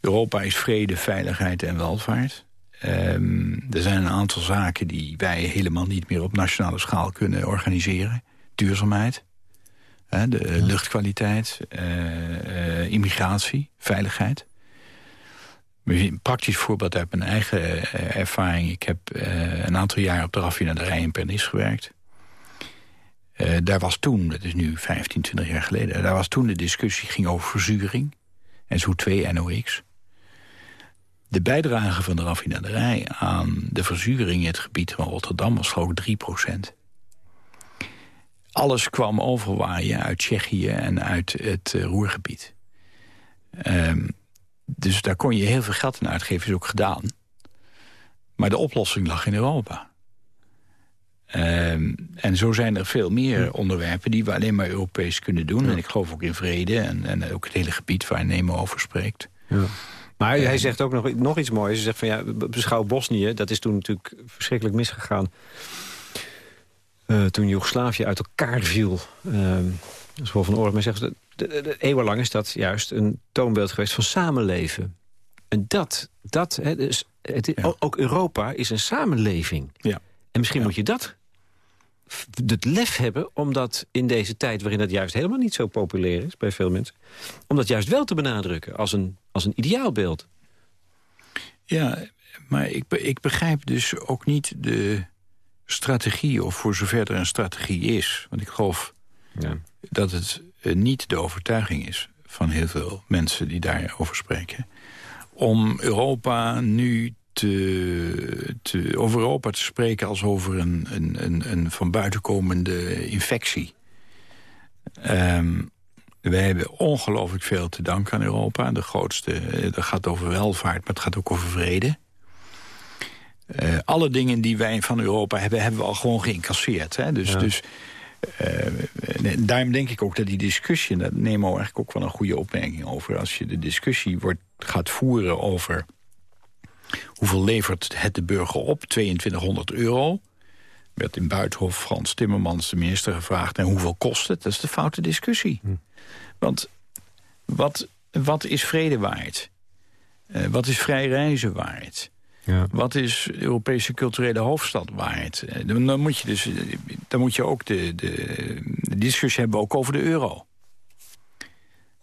Europa is vrede, veiligheid en welvaart. Um, er zijn een aantal zaken die wij helemaal niet meer op nationale schaal kunnen organiseren. Duurzaamheid, hè, de ja. luchtkwaliteit, uh, uh, immigratie, veiligheid. Een praktisch voorbeeld uit mijn eigen uh, ervaring. Ik heb uh, een aantal jaar op de raffinaderij in Pernis gewerkt. Uh, daar was toen, dat is nu 15, 20 jaar geleden... daar was toen de discussie ging over verzuring. En zo 2 NOx. De bijdrage van de raffinaderij aan de verzuring in het gebied van Rotterdam was geloof ik 3% Alles kwam overwaaien uit Tsjechië en uit het Roergebied. Um, dus daar kon je heel veel geld aan uitgeven, is ook gedaan. Maar de oplossing lag in Europa. Um, en zo zijn er veel meer onderwerpen die we alleen maar Europees kunnen doen. Ja. En ik geloof ook in vrede en, en ook het hele gebied waar Nemo over spreekt. Ja. Maar hij zegt ook nog, nog iets moois. Hij zegt van ja, beschouw Bosnië, dat is toen natuurlijk verschrikkelijk misgegaan. Uh, toen Joegoslavië uit elkaar viel. Uh, Als Vol van Oorlog maar zegt, de, de, de- eeuwenlang is dat juist een toonbeeld geweest van samenleven. En dat, dat hè, dus het, Ja. ook Europa is een samenleving. Ja. En misschien moet je dat, het lef hebben... om dat in deze tijd waarin dat juist helemaal niet zo populair is... bij veel mensen, om dat juist wel te benadrukken als een, als een ideaalbeeld. Ja, maar ik, ik begrijp dus ook niet de strategie... of voor zover er een strategie is. Want ik geloof Ja. dat het niet de overtuiging is... van heel veel mensen die daarover spreken... om Europa nu te, te, over Europa te spreken als over een, een, een, een van buiten komende infectie. Ehm wij hebben ongelooflijk veel te danken aan Europa. De grootste, eh, dat gaat over welvaart, maar het gaat ook over vrede. Eh, alle dingen die wij van Europa hebben, hebben we al gewoon geïncasseerd. Hè? Dus, Ja. dus eh, nee, daarom denk ik ook dat die discussie... en daar nemen we eigenlijk ook wel een goede opmerking over... als je de discussie wordt, gaat voeren over... hoeveel levert het de burger op? 2200 euro. Werd in Buitenhof Frans Timmermans, de minister, gevraagd... en hoeveel kost het? Dat is de foute discussie. Want wat, wat is vrede waard? Eh, wat is vrij reizen waard? Ja. Wat is Europese culturele hoofdstad? Eh, Dan, moet je dus, eh, dan moet je ook de, de, discussie hebben ook over de euro.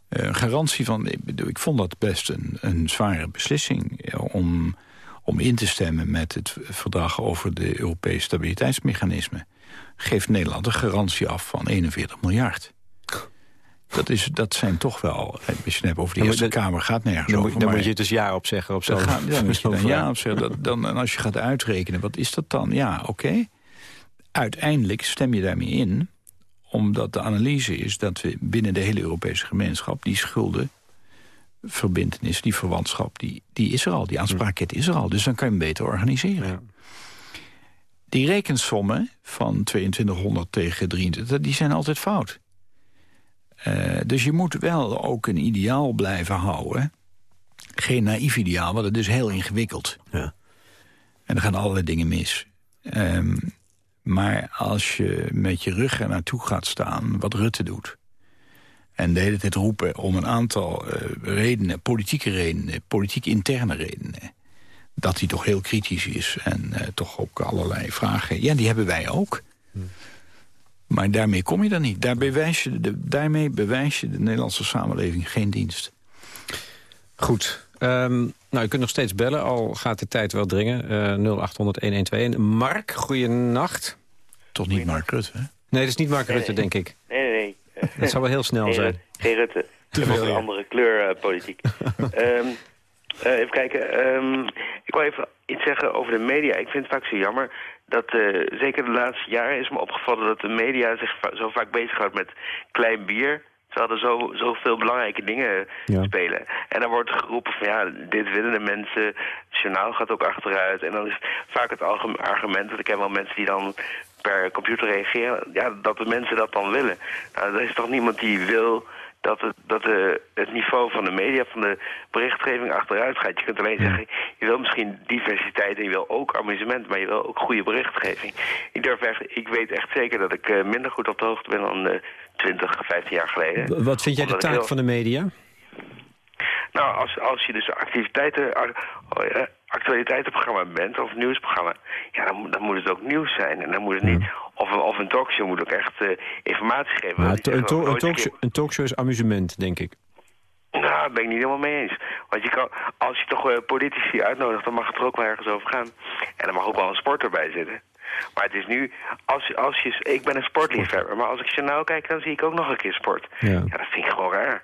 Eh, Een garantie van, ik, vond dat best een, een zware beslissing om, om in te stemmen met het verdrag over de Europese stabiliteitsmechanisme. Geeft Nederland een garantie af van 41 miljard. Dat, is, dat zijn toch wel, eh, als je het hebt over de Dan Eerste Kamer, gaat nergens Dan, over. moet, dan maar- moet je dus ja op zeggen op dan, dan moet je zo'n dan ja op zeggen. Dat, dan, en als je gaat uitrekenen, wat is dat dan? Ja, oké. Uiteindelijk stem je daarmee in omdat de analyse is dat we binnen de hele Europese gemeenschap... die schulden, verbindenis, die verwantschap, die, die is er al. Die aansprakelijkheid is er al. Dus dan kan je hem beter organiseren. Ja. Die rekensommen van 2200 tegen 23, die zijn altijd fout. Eh, dus je moet wel ook een ideaal blijven houden. Geen naïef ideaal, want het is heel ingewikkeld. Ja. En er gaan allerlei dingen mis. Ehm, maar als je met je rug er naartoe gaat staan, wat Rutte doet... en de hele tijd roepen om een aantal eh, redenen, politieke redenen... politiek interne redenen, dat hij toch heel kritisch is... en eh, toch ook allerlei vragen... ja, die hebben wij ook. Maar daarmee kom je dan niet. Daar bewijs je de, daarmee bewijs je de Nederlandse samenleving geen dienst. Goed. Ehm, nou, je kunt nog steeds bellen, al gaat de tijd wel dringen. Eh 0800-1121. Mark, goeienacht. Toch niet Mark Rutte, hè? Nee, dat is niet Mark Rutte, denk ik. Nee, nee, nee. Dat zou wel heel snel zijn. Geen Rutte. Heb veel, ook een andere kleur eh, politiek. Ehm, eh, even kijken. ehm, ik wil even iets zeggen over de media. Ik vind het vaak zo jammer dat, eh, zeker de laatste jaren is me opgevallen... dat de media zich va- zo vaak bezighoudt met klein bier... Terwijl er zo, zoveel belangrijke dingen Ja. spelen. En dan wordt geroepen van ja, dit willen de mensen. Het journaal gaat ook achteruit. En dan is het vaak het argument... dat ik ken wel mensen die dan per computer reageren... Ja, dat de mensen dat dan willen. Nou, er is toch niemand die wil dat, het, dat de, het niveau van de media, van de berichtgeving achteruit gaat. Je kunt alleen zeggen, je wil misschien diversiteit en je wil ook amusement, maar je wil ook goede berichtgeving. Ik, durf echt, ik weet echt zeker dat ik eh, minder goed op de hoogte ben dan eh 20, 15 jaar geleden. Wat vind jij de taak heel- van de media? nou, als, als je dus activiteiten, ac- ja, actualiteitenprogramma bent of nieuwsprogramma, ja, dan, moet- dan moet het ook nieuws zijn. En dan moet het niet, of een, of een talkshow moet ook echt eh, informatie geven. Een, een, to- talkshow, een talkshow is amusement, denk ik. Nou, daar ben ik niet helemaal mee eens. Want je kan, als je toch eh, politici uitnodigt, dan mag het er ook wel ergens over gaan. En er mag ook wel een sporter bij zitten. Maar het is nu, als, als je, ik ben een sportliefhebber, maar als ik journaal kijk, dan zie ik ook nog een keer sport. Ja. dat vind ik gewoon raar.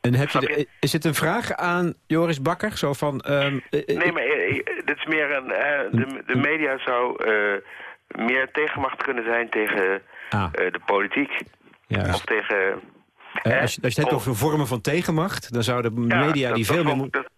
En, heb je de- is het een vraag aan Joris Bakker? Zo van, ehm, eh, eh, Nee, maar eh, eh, dit is meer een, eh, de, de media zou eh, meer tegenmacht kunnen zijn tegen Ah. eh, de politiek. ja, Of tegen... eh, als, je, als je het hebt over vormen van tegenmacht... dan zouden de media die veel meer... dat-.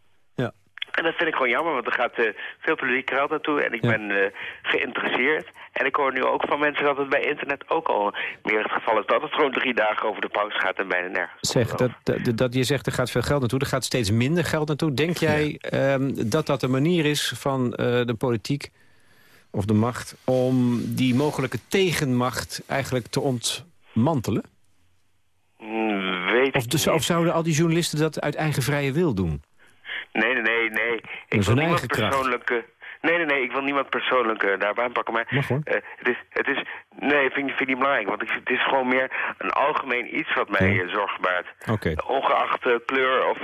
En dat vind ik gewoon jammer, want er gaat eh, veel politiek geld naartoe en ik Ja. ben eh, geïnteresseerd. En ik hoor nu ook van mensen dat het bij internet ook al meer het geval is. Dat het gewoon drie dagen over de pauze gaat en bijna nergens. Zeg, dat, dat, dat je zegt er gaat veel geld naartoe, er gaat steeds minder geld naartoe. Denk jij ehm, dat dat de manier is van eh, de politiek of de macht... om die mogelijke tegenmacht eigenlijk te ont, mantelen? Hmm, weet Of, dus, of zouden al die journalisten dat uit eigen vrije wil doen? Nee, nee, nee, nee. Ik wil niemand persoonlijk... nee, nee, nee, ik wil niemand persoonlijk eh, daarop aanpakken. Maar Mag hoor. eh, het is... Het is nee, vind, ik- vind ik niet belangrijk. Want ik, het is gewoon meer een algemeen iets wat mij Ja. eh, zorgen baart. Ongeacht eh, kleur of...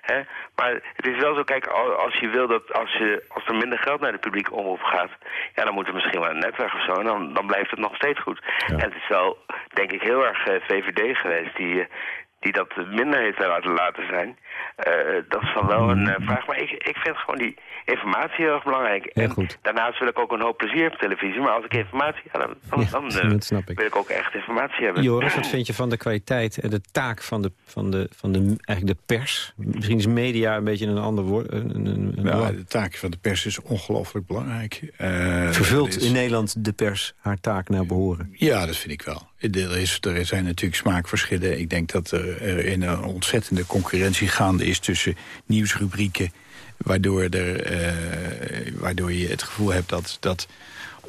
hè. Maar het is wel zo, kijk, al- als je wil dat... Als, je, als er minder geld naar de publieke omroep gaat... Ja, dan moet er misschien wel een netwerk of zo. En dan, dan blijft het nog steeds goed. Ja. En het is wel, denk ik, heel erg VVD geweest... die... die dat minder heeft laten laten zijn. Eh, dat is dan wel een eh, vraag. Maar ik, ik vind gewoon die informatie heel erg belangrijk. Heel en goed. daarnaast wil ik ook een hoop plezier op televisie. Maar als ik informatie... Ja, dan, dan, Ja, dan, eh, dat snap ik. wil ik ook echt informatie hebben. Joris, wat vind je van de kwaliteit en de taak van de, van de, van de, eigenlijk de pers? Misschien is media een beetje een ander woord. Een, een, een Ja, woord. de taak van de pers is ongelooflijk belangrijk. Eh, Vervult er is- in Nederland de pers haar taak naar behoren? Ja, dat vind ik wel. Er, is, er zijn natuurlijk smaakverschillen. Ik denk dat er, in een ontzettende concurrentie gaande is... tussen nieuwsrubrieken, waardoor, er, eh, waardoor je het gevoel hebt dat... dat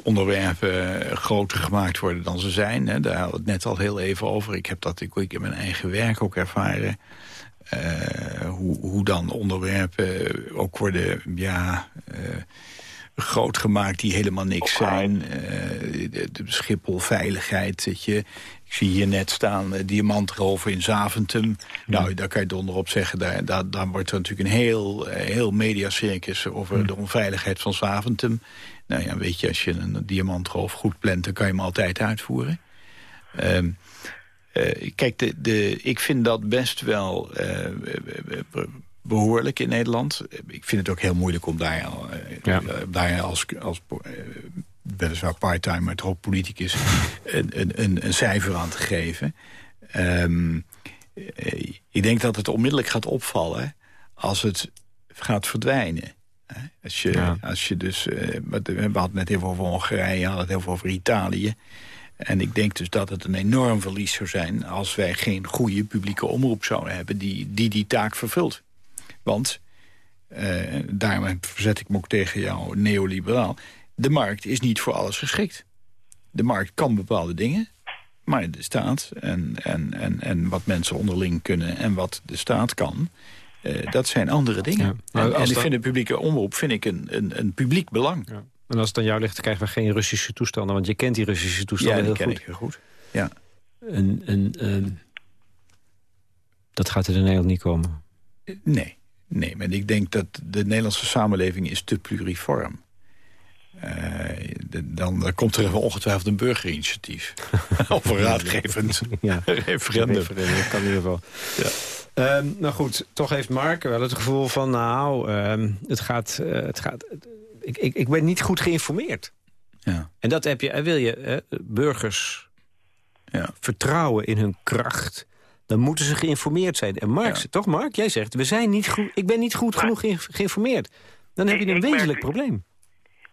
onderwerpen eh, groter gemaakt worden dan ze zijn. Hè. Daar hadden we het net al heel even over. Ik heb dat ik, ik in mijn eigen werk ook ervaren. Eh, hoe, hoe dan onderwerpen ook worden ja, eh, groot gemaakt die helemaal niks zijn. Eh, de, de Schiphol veiligheid, weet je. Ik zie hier net staan, uh, diamantroof in Zaventem. Nou, daar kan je donder op zeggen. Daar, daar, daar wordt er natuurlijk een heel, uh, heel mediacircus over de onveiligheid van Zaventem. Nou ja, weet je, als je een diamantroof goed plant, dan kan je hem altijd uitvoeren. Uh, kijk, de, de, ik vind dat best wel uh, behoorlijk in Nederland. Ik vind het ook heel moeilijk om daar, uh, ja. daar als, als weliswaar part-time, maar toch politicus, een, een, een cijfer aan te geven. Um, ik denk dat het onmiddellijk gaat opvallen als het gaat verdwijnen. Als je, ja. als je dus, we hadden het net even over Hongarije, we hadden het heel veel over Italië. En ik denk dus dat het een enorm verlies zou zijn... als wij geen goede publieke omroep zouden hebben die die, die taak vervult. Want, uh, daarom verzet ik me ook tegen jou neoliberaal... de markt is niet voor alles geschikt. De markt kan bepaalde dingen, maar de staat en, en, en, en wat mensen onderling kunnen... en wat de staat kan, uh, dat zijn andere dingen. Ja. En, en ik vind de publieke omroep vind ik een, een, een publiek belang. Ja. En als het aan jou ligt, krijgen we geen Russische toestanden. Want je kent die Russische toestanden ja, heel ken goed. Ik heel goed. Ja. En, en um, dat gaat er in Nederland niet komen? Nee. Nee, maar ik denk dat de Nederlandse samenleving is te pluriform. Uh, de, dan, dan komt er ongetwijfeld een burgerinitiatief. of een raadgevend ja. referendum. kan in ieder geval. Ja. Um, nou goed, toch heeft Mark wel het gevoel van... nou, um, het gaat... Uh, het gaat ik, ik, ik ben niet goed geïnformeerd. Ja. En dat heb je, wil je hè, burgers ja. vertrouwen in hun kracht... dan moeten ze geïnformeerd zijn. En Mark, ja. toch Mark, jij zegt, we zijn niet goed, ik ben niet goed genoeg geïnformeerd. Dan heb je een wezenlijk merk, probleem.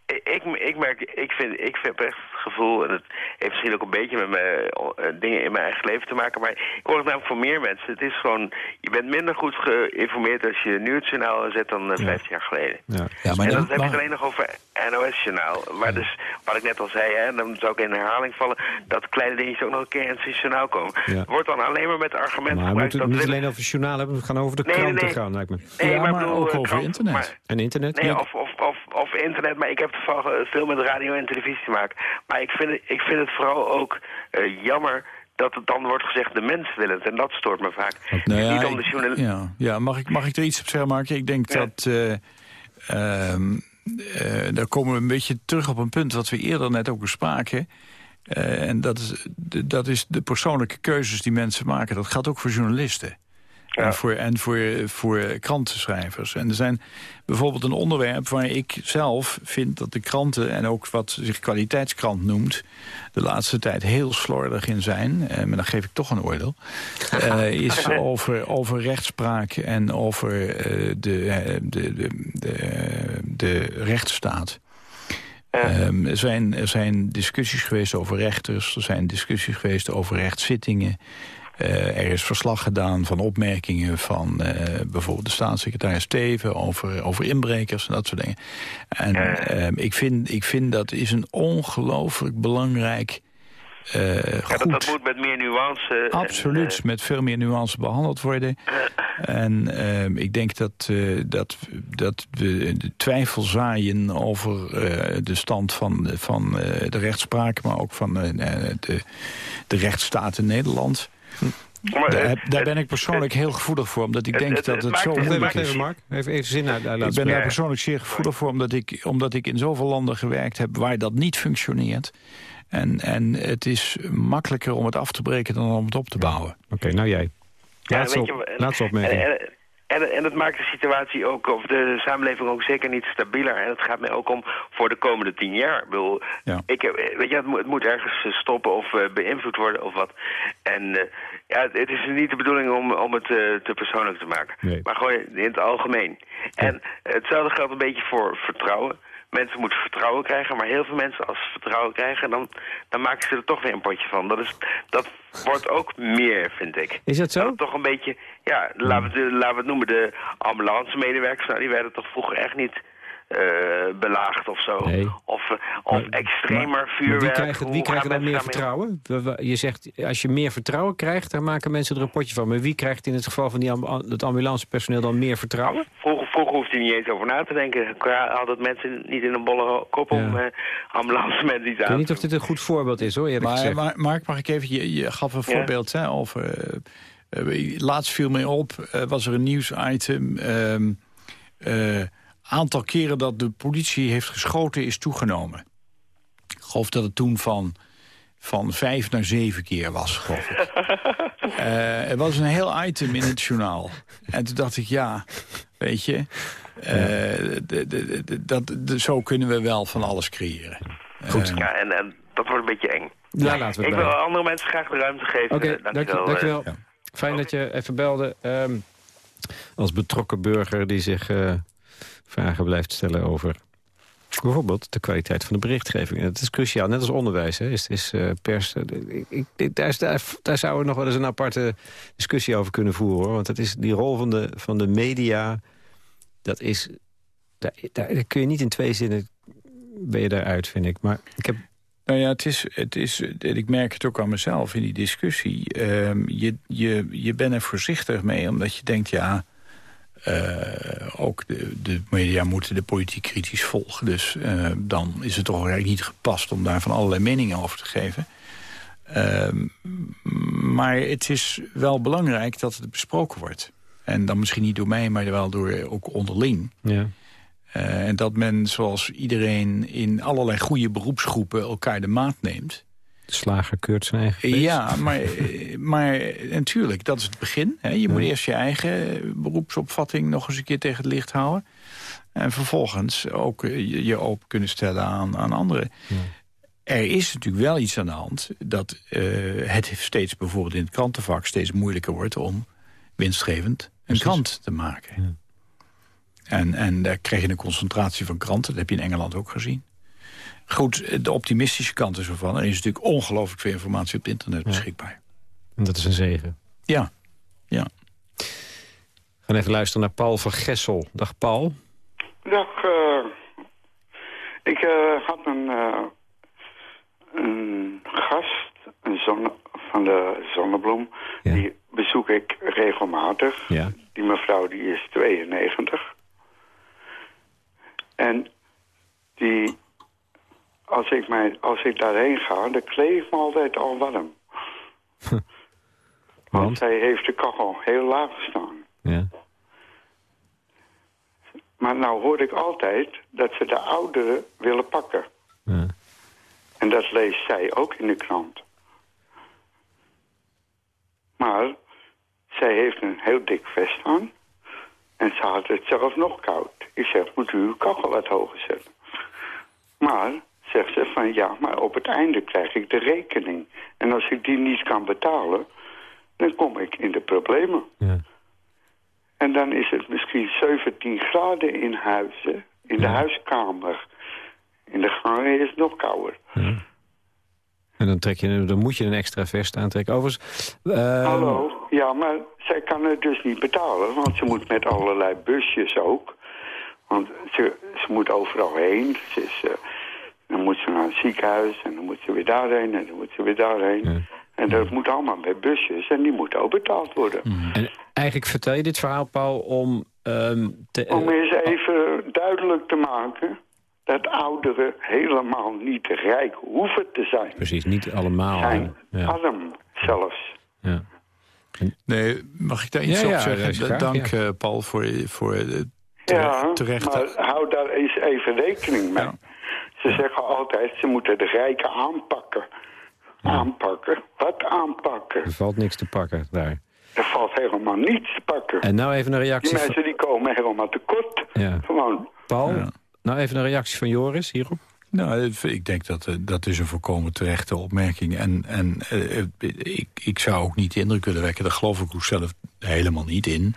Ik, ik merk, ik vind, ik vind echt gevoel, en het heeft misschien ook een beetje met mijn, uh, dingen in mijn eigen leven te maken, maar ik hoor het namelijk voor meer mensen. Het is gewoon, je bent minder goed geïnformeerd als je nu het journaal zet dan uh, ja. 15 jaar geleden. Ja. Ja, maar en dan dan, heb je het alleen nog over NOS-journaal. Maar dus, wat ik net al zei, hè, dan zou ik in herhaling vallen, dat kleine dingetjes ook nog een keer in het journaal komen. Ja. Wordt dan alleen maar met argumenten maar gebruikt. We moeten het niet alleen over het journaal hebben, we gaan over de nee, kranten nee, nee. gaan, lijkt me. Nee, ja, maar, maar bedoel, ook uh, over krant, internet. Maar, en internet? Nee, of, of, of, of internet, maar ik heb toevallig veel met radio en televisie te maken. Maar ik vind het, ik vind het vooral ook uh, jammer dat het dan wordt gezegd de mensen willen het. En dat stoort me vaak. Nou ja, Niet om de journalist... ja, ja, mag, ik, mag ik er iets op zeggen, Mark? Ik denk ja. dat... Uh, daar komen we een beetje terug op een punt wat we eerder net ook bespraken. En dat is, de, dat is de persoonlijke keuzes die mensen maken. Dat geldt ook voor journalisten. Ja. En, voor, en voor, voor krantenschrijvers. En er zijn bijvoorbeeld een onderwerp waar ik zelf vind dat de kranten... en ook wat zich kwaliteitskrant noemt... de laatste tijd heel slordig in zijn. Eh, maar dan geef ik toch een oordeel. Uh, is over, over rechtspraak en over uh, de, de, de, de, de rechtsstaat. Um, er, zijn, er zijn discussies geweest over rechters. Er zijn discussies geweest over rechtszittingen. Uh, er is verslag gedaan van opmerkingen van uh, bijvoorbeeld de staatssecretaris Steven... over, over inbrekers en dat soort dingen. En uh, ik, vind, ik vind dat is een ongelooflijk belangrijk uh, ja, dat, dat, moet met meer nuance... Absoluut, en, met veel meer nuance behandeld worden. en uh, ik denk dat, dat, dat we de twijfel zaaien over de stand van, van de rechtspraak... maar ook van de, de rechtsstaat in Nederland... Maar, daar, daar ben ik persoonlijk heel gevoelig voor, omdat ik denk dat het, zo moeilijk is. Mark, even, even zin uit, Ik ben daar persoonlijk zeer gevoelig voor, omdat ik, omdat ik in zoveel landen gewerkt heb waar dat niet functioneert. En, en het is makkelijker om het af te breken dan om het op te bouwen. Oké, nou jij. Laatste, ja, op, laatste opmerking. En, en het maakt de situatie ook, of de samenleving ook zeker niet stabieler. En het gaat mij ook om voor de komende tien jaar. Ik bedoel, ja. ik, weet je, het, moet, het moet ergens eh, stoppen of uh, beïnvloed worden of wat. En uh, ja, het is niet de bedoeling om, om het uh, te persoonlijk te maken. Nee. Maar gewoon in het algemeen. En hetzelfde geldt een beetje voor vertrouwen mensen moeten vertrouwen krijgen. Maar heel veel mensen, als ze vertrouwen krijgen, dan, dan maken ze er toch weer een potje van. Dat, is, dat wordt ook meer, vind ik. Is dat zo? Dat toch een beetje, ja, laten we, laten we het noemen, de ambulance medewerkers, nou, die werden toch vroeger echt niet belaagd of zo. Of, uh, of maar, extremer maar, vuurwerk. Wie krijgt, wie krijgt dan meer vertrouwen? Je zegt, als je meer vertrouwen krijgt, dan maken mensen er een potje van. Maar wie krijgt in het geval van die het ambulancepersoneel dan meer vertrouwen? Vroeger, vroeger hoefde je niet eens over na te denken. Hadden mensen niet in een bolle kop om ja. uh, ambulance met iets aan. Ik weet niet of dit een goed voorbeeld is, hoor, maar. Maar, Mark, mag ik even, je, je gaf een voorbeeld hè, over... laatst viel mij op, was er een nieuwsitem... Ehm, aantal keren dat de politie heeft geschoten is toegenomen. Ik geloof dat het toen van, van vijf naar zeven keer was, geloof ik. uh, er was een heel item in het journaal. En toen dacht ik, ja, weet je... Uh, dat, zo kunnen we wel van alles creëren. Goed. ja, en, en dat wordt een beetje eng. Ja, laten we Ik wil andere mensen graag de ruimte geven. Oké, okay, dankjewel. dankjewel. Ja. Fijn dat je even belde. Um, als betrokken burger die zich... Uh, vragen blijft stellen over bijvoorbeeld de kwaliteit van de berichtgeving. En dat is cruciaal, net als onderwijs. Hè. Is, is uh, pers, uh, ik, ik, daar, daar, daar zouden we nog wel eens een aparte discussie over kunnen voeren. Hoor. Want dat is die rol van de, van de media, dat is, daar, daar kun je niet in twee zinnen ben je daaruit, vind ik. Maar ik heb nou ja, het is, het is, ik merk het ook aan mezelf in die discussie. Uh, je, je, je bent er voorzichtig mee, omdat je denkt... ja, uh, ook de, de, media moeten de politiek kritisch volgen. Dus uh, dan is het toch eigenlijk niet gepast om daar van allerlei meningen over te geven. Uh, maar het is wel belangrijk dat het besproken wordt. En dan misschien niet door mij, maar wel door ook onderling. Ja. Uh, en dat men, zoals iedereen in allerlei goede beroepsgroepen... elkaar de maat neemt. De slager keurt zijn eigen Ja, maar, maar natuurlijk, dat is het begin. Hè. Je moet eerst je eigen beroepsopvatting nog eens een keer tegen het licht houden. En vervolgens ook je, je open kunnen stellen aan, aan anderen. Ja. Er is natuurlijk wel iets aan de hand dat uh, het steeds bijvoorbeeld in het krantenvak steeds moeilijker wordt om winstgevend een krant te maken. Ja. En, en daar krijg je een concentratie van kranten. Dat heb je in Engeland ook gezien. Goed, de optimistische kant is ervan. Er is natuurlijk ongelooflijk veel informatie op het internet beschikbaar. En dat is een zegen. Ja, ja. We gaan even luisteren naar Paul van Gessel. Dag Paul. Dag. Uh, ik uh, had een, uh, een gast een zonne, van de Zonnebloem. Ja. Die bezoek ik regelmatig. Ja. Die mevrouw die is 92. En die als ik, mij, als ik daarheen ga, dan kleef me altijd al warm. Want? Want zij heeft de kachel heel laag gestaan. Ja. Maar nou hoor ik altijd dat ze de ouderen willen pakken. Ja. En dat leest zij ook in de krant. Maar zij heeft een heel dik vest aan. En ze had het zelf nog koud. Ik zeg, moet u uw kachel wat hoger zetten. Maar zegt ze van ja, maar op het einde krijg ik de rekening. En als ik die niet kan betalen, dan kom ik in de problemen. Ja. En dan is het misschien 17 graden in huizen, in de huiskamer. In de gang is het nog kouder. Ja. En dan, trek je, dan moet je een extra vest aantrekken. Overigens, uh... Hallo, ja, maar zij kan het dus niet betalen. Want ze moet met allerlei busjes ook. Want ze, ze moet overal heen. Ze is, uh, dan moet ze naar een ziekenhuis en dan moet ze weer daarheen en dan moet ze weer daarheen. En dat moet allemaal met busjes en die moeten ook betaald worden. En eigenlijk vertel je dit verhaal, Paul, om... ehm, te, Om eens even duidelijk te maken dat ouderen helemaal niet rijk hoeven te zijn. Precies, niet allemaal. Zijn Ja. arm zelfs. Ja. Nee, mag ik daar iets Ja, op ja, zeggen? Dank, ja. eh, Paul, voor, voor eh, tere- Ja, terecht. maar hou daar eens even rekening mee. Ze zeggen altijd, ze moeten de rijken aanpakken. Aanpakken? Wat aanpakken? Er valt niks te pakken daar. Er valt helemaal niets te pakken. En nou even een Die reactie van... mensen die komen helemaal tekort. Ja. Gewoon. Paul, Ja. nou even een reactie van Joris hierop. Nou, ik denk dat eh, dat is een volkomen terechte opmerking. En, en eh, ik, ik zou ook niet de indruk willen wekken... daar geloof ik ook zelf helemaal niet in...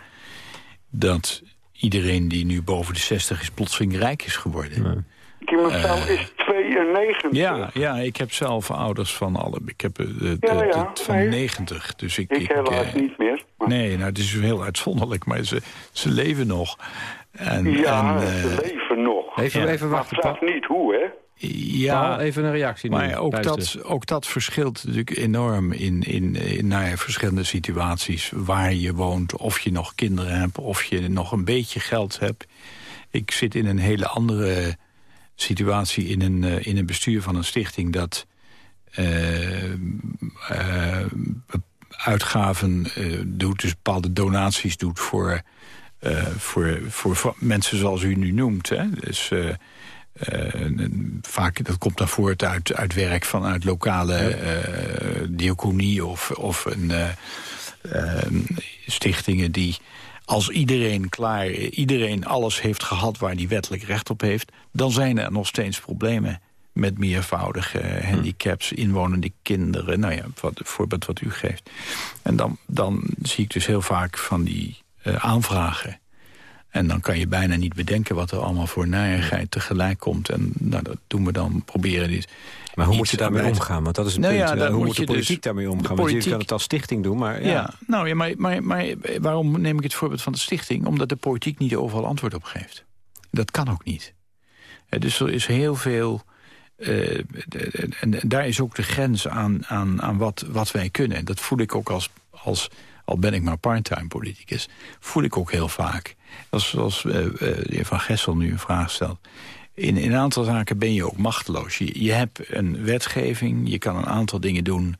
dat iedereen die nu boven de 60 is plotseling rijk is geworden. Die mevrouw is 92. Ja, ja, ik heb zelf ouders van alle... Ik heb eh, de, de- Ja, ja, de- van nee. 90, dus ik... Ik helaas eh, niet meer. Maar Nee, nou, het is heel uitzonderlijk, maar ze, ze leven nog. En, ja, en, ze eh, leven nog. Even, Ja. even wachten, vraag niet hoe, hè? ja, Paul, even een reactie nu. Maar ook dat, ook dat verschilt natuurlijk enorm in, in, in nou ja, verschillende situaties. Waar je woont, of je nog kinderen hebt, of je nog een beetje geld hebt. Ik zit in een hele andere situatie in een, eh, in een bestuur van een stichting... dat eh, eh, uitgaven doet, dus bepaalde donaties doet voor, voor, voor, mensen zoals u nu noemt. Hè? Dus... vaak, dat komt dan voort uit, uit werk vanuit lokale diaconie of, of een, stichtingen die als iedereen klaar, iedereen alles heeft gehad waar die wettelijk recht op heeft, dan zijn er nog steeds problemen met meervoudige handicaps, inwonende kinderen. Nou ja, wat, het voorbeeld wat u geeft. En dan, dan zie ik dus heel vaak van die eh, aanvragen. En dan kan je bijna niet bedenken wat er allemaal voor narigheid tegelijk komt. En nou, dat doen we dan, proberen dit. Maar hoe moet je daarmee omgaan? Want dat is het Nou punt. ja, hoe moet moet de je dus- politiek daarmee omgaan? de Want je politiek- kan het als stichting doen, maar Ja, ja. nou ja, maar, maar, maar waarom neem ik het voorbeeld van de stichting? Omdat de politiek niet overal antwoord op geeft. Dat kan ook niet. Eh, Dus er is heel veel... eh, en en daar is ook de grens aan, aan, aan wat, wat wij kunnen. En dat voel ik ook als, als, al ben ik maar parttime politicus... voel ik ook heel vaak. Als, zoals eh, eh, de heer Van Gessel nu een vraag stelt... In, in een aantal zaken ben je ook machteloos. Je, je hebt een wetgeving, je kan een aantal dingen doen...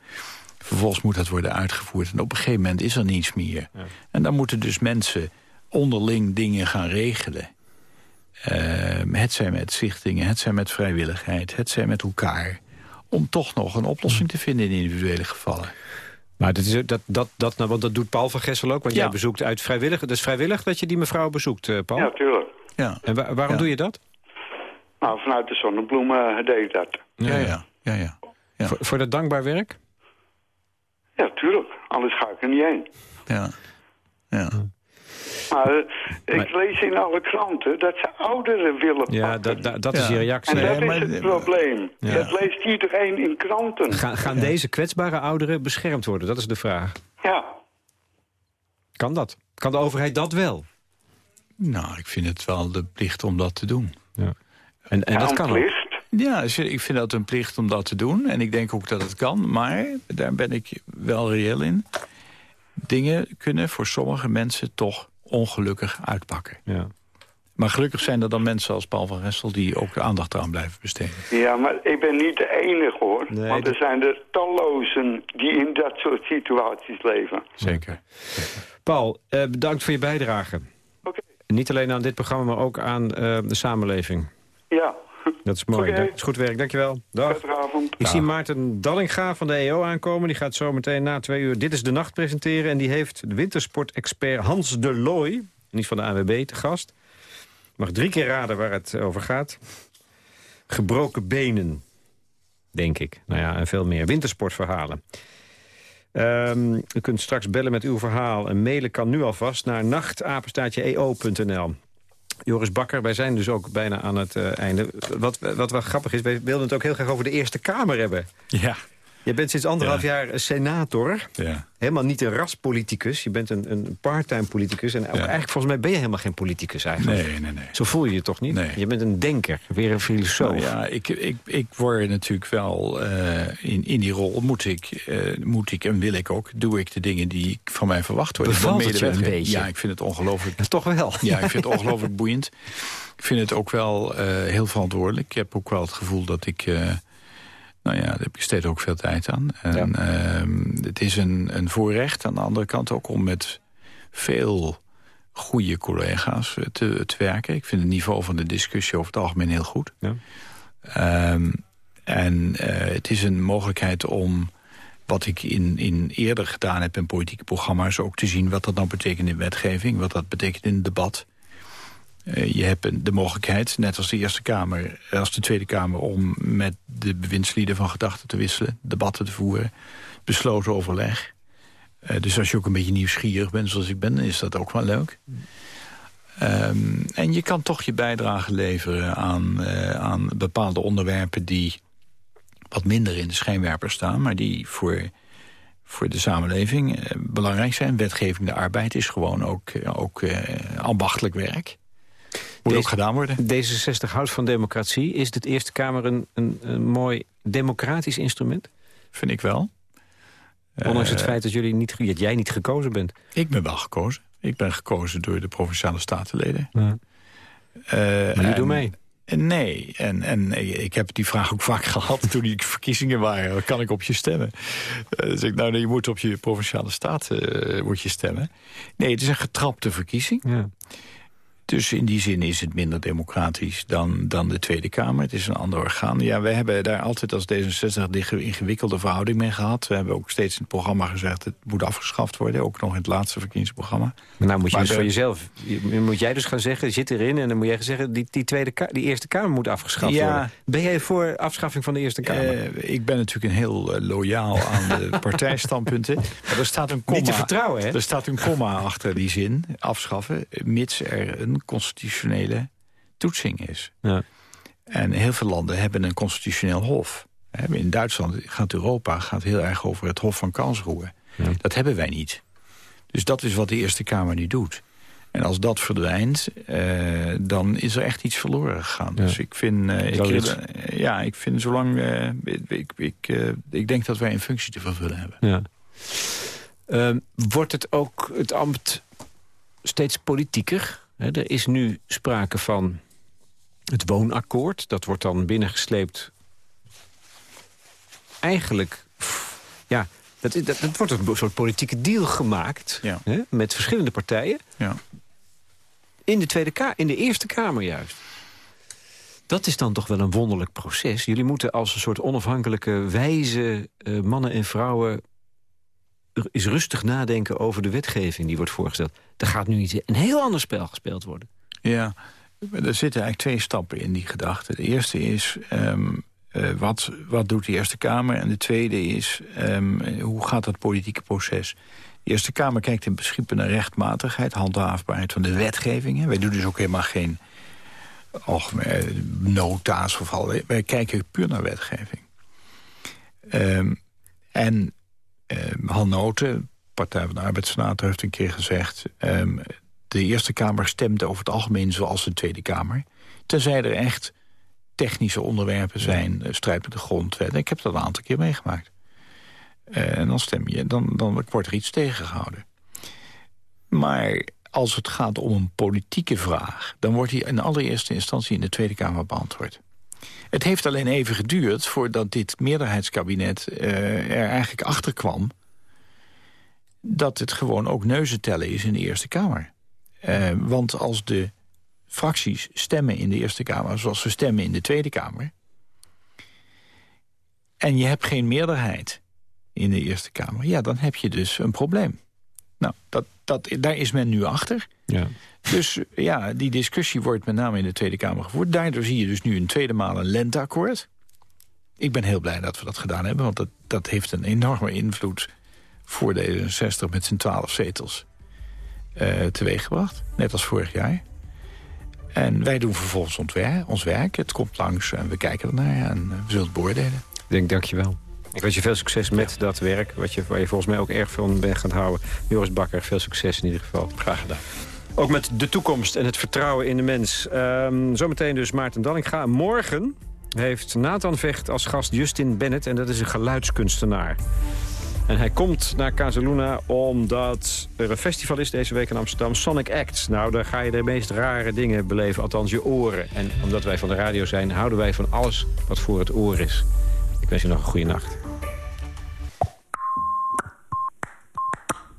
Vervolgens moet dat worden uitgevoerd. En op een gegeven moment is er niets meer. En dan moeten dus mensen onderling dingen gaan regelen. Ehm, het zijn met zichtingen, het zijn met vrijwilligheid, het zijn met elkaar. Om toch nog een oplossing te vinden in individuele gevallen. Maar dat, is, dat, dat, dat, nou, want dat doet Paul van Gessel ook. Want Ja. jij bezoekt uit vrijwillig. Dat is vrijwillig dat je die mevrouw bezoekt, eh, Paul. Ja, tuurlijk. Ja, En wa- waarom Ja. doe je dat? Nou, vanuit de zonnebloemen eh, deed ik dat. ja, ja. ja, ja. Ja. Voor, voor dat dankbaar werk? Ja, tuurlijk. Anders ga ik er niet heen. ja. ja. Maar ik lees in alle kranten dat ze ouderen willen Ja, pakken. dat, dat, dat is Ja. je reactie. en Nee, dat maar- is het probleem. Ja. Dat leest iedereen in kranten. Gaan, gaan deze kwetsbare ouderen beschermd worden? Dat is de vraag. Ja. Kan dat? Kan de overheid dat wel? Nou, ik vind het wel de plicht om dat te doen. En, en Ja, dat een kan ook. plicht. Ja, ik vind dat een plicht om dat te doen. En ik denk ook dat het kan. Maar, daar ben ik wel reëel in... dingen kunnen voor sommige mensen toch ongelukkig uitpakken. Ja. Maar gelukkig zijn er dan mensen als Paul van Ressel... die ook de aandacht eraan blijven besteden. Ja, maar ik ben niet de enige hoor. Nee, Want er zijn er tallozen die in dat soort situaties leven. Zeker. Paul, eh, bedankt voor je bijdrage. Oké. Niet alleen aan dit programma, maar ook aan eh, de samenleving. Ja. Dat is mooi. Dat is goed werk, dankjewel. Dag. Ik zie Maarten Dallinga van de EO aankomen. Die gaat zo meteen na twee uur Dit is de Nacht presenteren. En die heeft de wintersportexpert Hans de Looy, niet van de AWB, te gast. Mag drie keer raden waar het over gaat. Gebroken benen, denk ik. Nou ja, en veel meer. Wintersportverhalen. Ehm, u kunt straks bellen met uw verhaal. En mailen kan nu alvast naar nachtapenstaatje.eo.nl. Joris Bakker, wij zijn dus ook bijna aan het eh, einde. Wat, wat wel grappig is, wij wilden het ook heel graag over de Eerste Kamer hebben. Ja. Je bent sinds anderhalf Ja. jaar senator. Ja. Helemaal niet een raspoliticus. Je bent een, een part-time politicus. En eigenlijk volgens mij ben je helemaal geen politicus eigenlijk. Nee, nee, nee. Zo voel je je toch niet? Nee. Je bent een denker, weer een filosoof. Nou ja, ik, ik, ik word natuurlijk wel eh, in, in die rol moet ik, eh, moet ik en wil ik ook, doe ik de dingen die van mij verwacht worden. Bevalt het je een beetje? Ja, ik vind het ongelooflijk. Ja, toch wel. Ja, ik vind het ongelooflijk boeiend. Ik vind het ook wel eh, heel verantwoordelijk. Ik heb ook wel het gevoel dat ik... nou ja, daar heb ik steeds ook veel tijd aan. En ehm, het is een, een voorrecht aan de andere kant ook om met veel goede collega's eh, te, te werken. Ik vind het niveau van de discussie over het algemeen heel goed. Ja. Ehm, en eh, het is een mogelijkheid om wat ik in, in eerder gedaan heb in politieke programma's... ook te zien wat dat nou betekent in wetgeving, wat dat betekent in het debat. Eh, je hebt de mogelijkheid, net als de Eerste Kamer, als de Tweede Kamer... om met de bewindslieden van gedachten te wisselen, debatten te voeren... besloten overleg. Eh, dus als je ook een beetje nieuwsgierig bent zoals ik ben, is dat ook wel leuk. Ehm, en je kan toch je bijdrage leveren aan, eh, aan bepaalde onderwerpen... die wat minder in de schijnwerper staan... maar die voor, voor de samenleving eh, belangrijk zijn. Wetgeving de arbeid is gewoon ook, eh, ook eh, ambachtelijk werk. Moet ook gedaan worden. D66 houdt van democratie. Is de Eerste Kamer een, een, een mooi democratisch instrument? Vind ik wel. Ondanks het Eh, feit dat, jullie niet, dat jij niet gekozen bent. Ik ben wel gekozen. Ik ben gekozen door de Provinciale Statenleden. Ja. Eh, Maar door mij. en Nee, en, en ik heb die vraag ook vaak gehad toen die verkiezingen waren. Kan ik op je stemmen? Eh, dus ik, nou, nee, je moet op je provinciale staat eh, moet je stemmen. Nee, het is een getrapte verkiezing. Ja. Dus in die zin is het minder democratisch dan, dan de Tweede Kamer. Het is een ander orgaan. Ja, we hebben daar altijd als D66 een ingewikkelde verhouding mee gehad. We hebben ook steeds in het programma gezegd... het moet afgeschaft worden, ook nog in het laatste verkiezingsprogramma. Maar nou moet je Maar dus de- voor jezelf... je- moet jij dus gaan zeggen, zit erin... en dan moet jij gaan zeggen, die, die, tweede die Eerste Kamer moet afgeschaft Ja. worden. Ben jij voor afschaffing van de Eerste Kamer? Eh, ik ben natuurlijk een heel eh, loyaal aan de partijstandpunten. Maar er staat een komma, niet te vertrouwen, hè? Er staat een komma achter die zin, afschaffen... mits er een constitutionele toetsing is. Ja. En heel veel landen hebben een constitutioneel hof. In Duitsland gaat Europa gaat heel erg over het hof van Karlsruhe. Ja. Dat hebben wij niet. Dus dat is wat de Eerste Kamer nu doet. En als dat verdwijnt, eh, dan is er echt iets verloren gegaan. Ja. Dus ik vind, eh, ik, ja, ik vind zolang, eh, ik, ik, ik denk dat wij een functie te vervullen hebben. Ja. Ehm, wordt het ook het ambt steeds politieker? Er is nu sprake van het woonakkoord. Dat wordt dan binnengesleept. Eigenlijk, ja, dat, dat, dat wordt een soort politieke deal gemaakt. Ja. Hè, met verschillende partijen. Ja. In de, tweede Ka in de Eerste Kamer juist. Dat is dan toch wel een wonderlijk proces. Jullie moeten als een soort onafhankelijke, wijze eh, mannen en vrouwen... eens rustig nadenken over de wetgeving die wordt voorgesteld. Er gaat nu iets, een heel ander spel gespeeld worden. Ja, er zitten eigenlijk twee stappen in die gedachte. De eerste is, ehm, eh, wat, wat doet de Eerste Kamer? En de tweede is, ehm, hoe gaat dat politieke proces? De Eerste Kamer kijkt in principe naar rechtmatigheid, handhaafbaarheid van de wetgevingen. Wij doen dus ook helemaal geen algemeen eh, nota's of al. Wij kijken puur naar wetgeving. Ehm, en Han Noten, Partij van de Arbeidssenator, heeft een keer gezegd... ehm, de Eerste Kamer stemt over het algemeen zoals de Tweede Kamer. Tenzij er echt technische onderwerpen zijn, eh, strijd met de grondwet. Ik heb dat een aantal keer meegemaakt. Eh, en dan stem je, dan, dan wordt er iets tegengehouden. Maar als het gaat om een politieke vraag... dan wordt die in allereerste instantie in de Tweede Kamer beantwoord. Het heeft alleen even geduurd voordat dit meerderheidskabinet eh, er eigenlijk achter kwam... dat het gewoon ook neuzen tellen is in de Eerste Kamer. Eh, want als de fracties stemmen in de Eerste Kamer... zoals ze stemmen in de Tweede Kamer... en je hebt geen meerderheid in de Eerste Kamer... ja, dan heb je dus een probleem. Nou, dat, dat, daar is men nu achter. Ja. Dus ja, die discussie wordt met name in de Tweede Kamer gevoerd. Daardoor zie je dus nu een tweede maal een lenteakkoord. Ik ben heel blij dat we dat gedaan hebben... want dat, dat heeft een enorme invloed voor D66 met zijn twaalf zetels eh teweeggebracht. Net als vorig jaar. En wij doen vervolgens ons werk, ons werk. Het komt langs en we kijken ernaar en eh, we zullen het beoordelen. Ik denk, dankjewel. Ik wens je veel succes met dat werk, wat je, waar je volgens mij ook erg van bent gaan houden. Joris Bakker, veel succes in ieder geval. Graag gedaan. Ook met de toekomst en het vertrouwen in de mens. Um, zometeen dus Maarten Dallinga. Morgen heeft Nathan Vecht als gast Justin Bennett... en dat is een geluidskunstenaar. En hij komt naar Casaluna omdat er een festival is deze week in Amsterdam. Sonic Acts. Nou, daar ga je de meest rare dingen beleven, althans je oren. En omdat wij van de radio zijn, houden wij van alles wat voor het oor is. Ik wens je nog een goede nacht.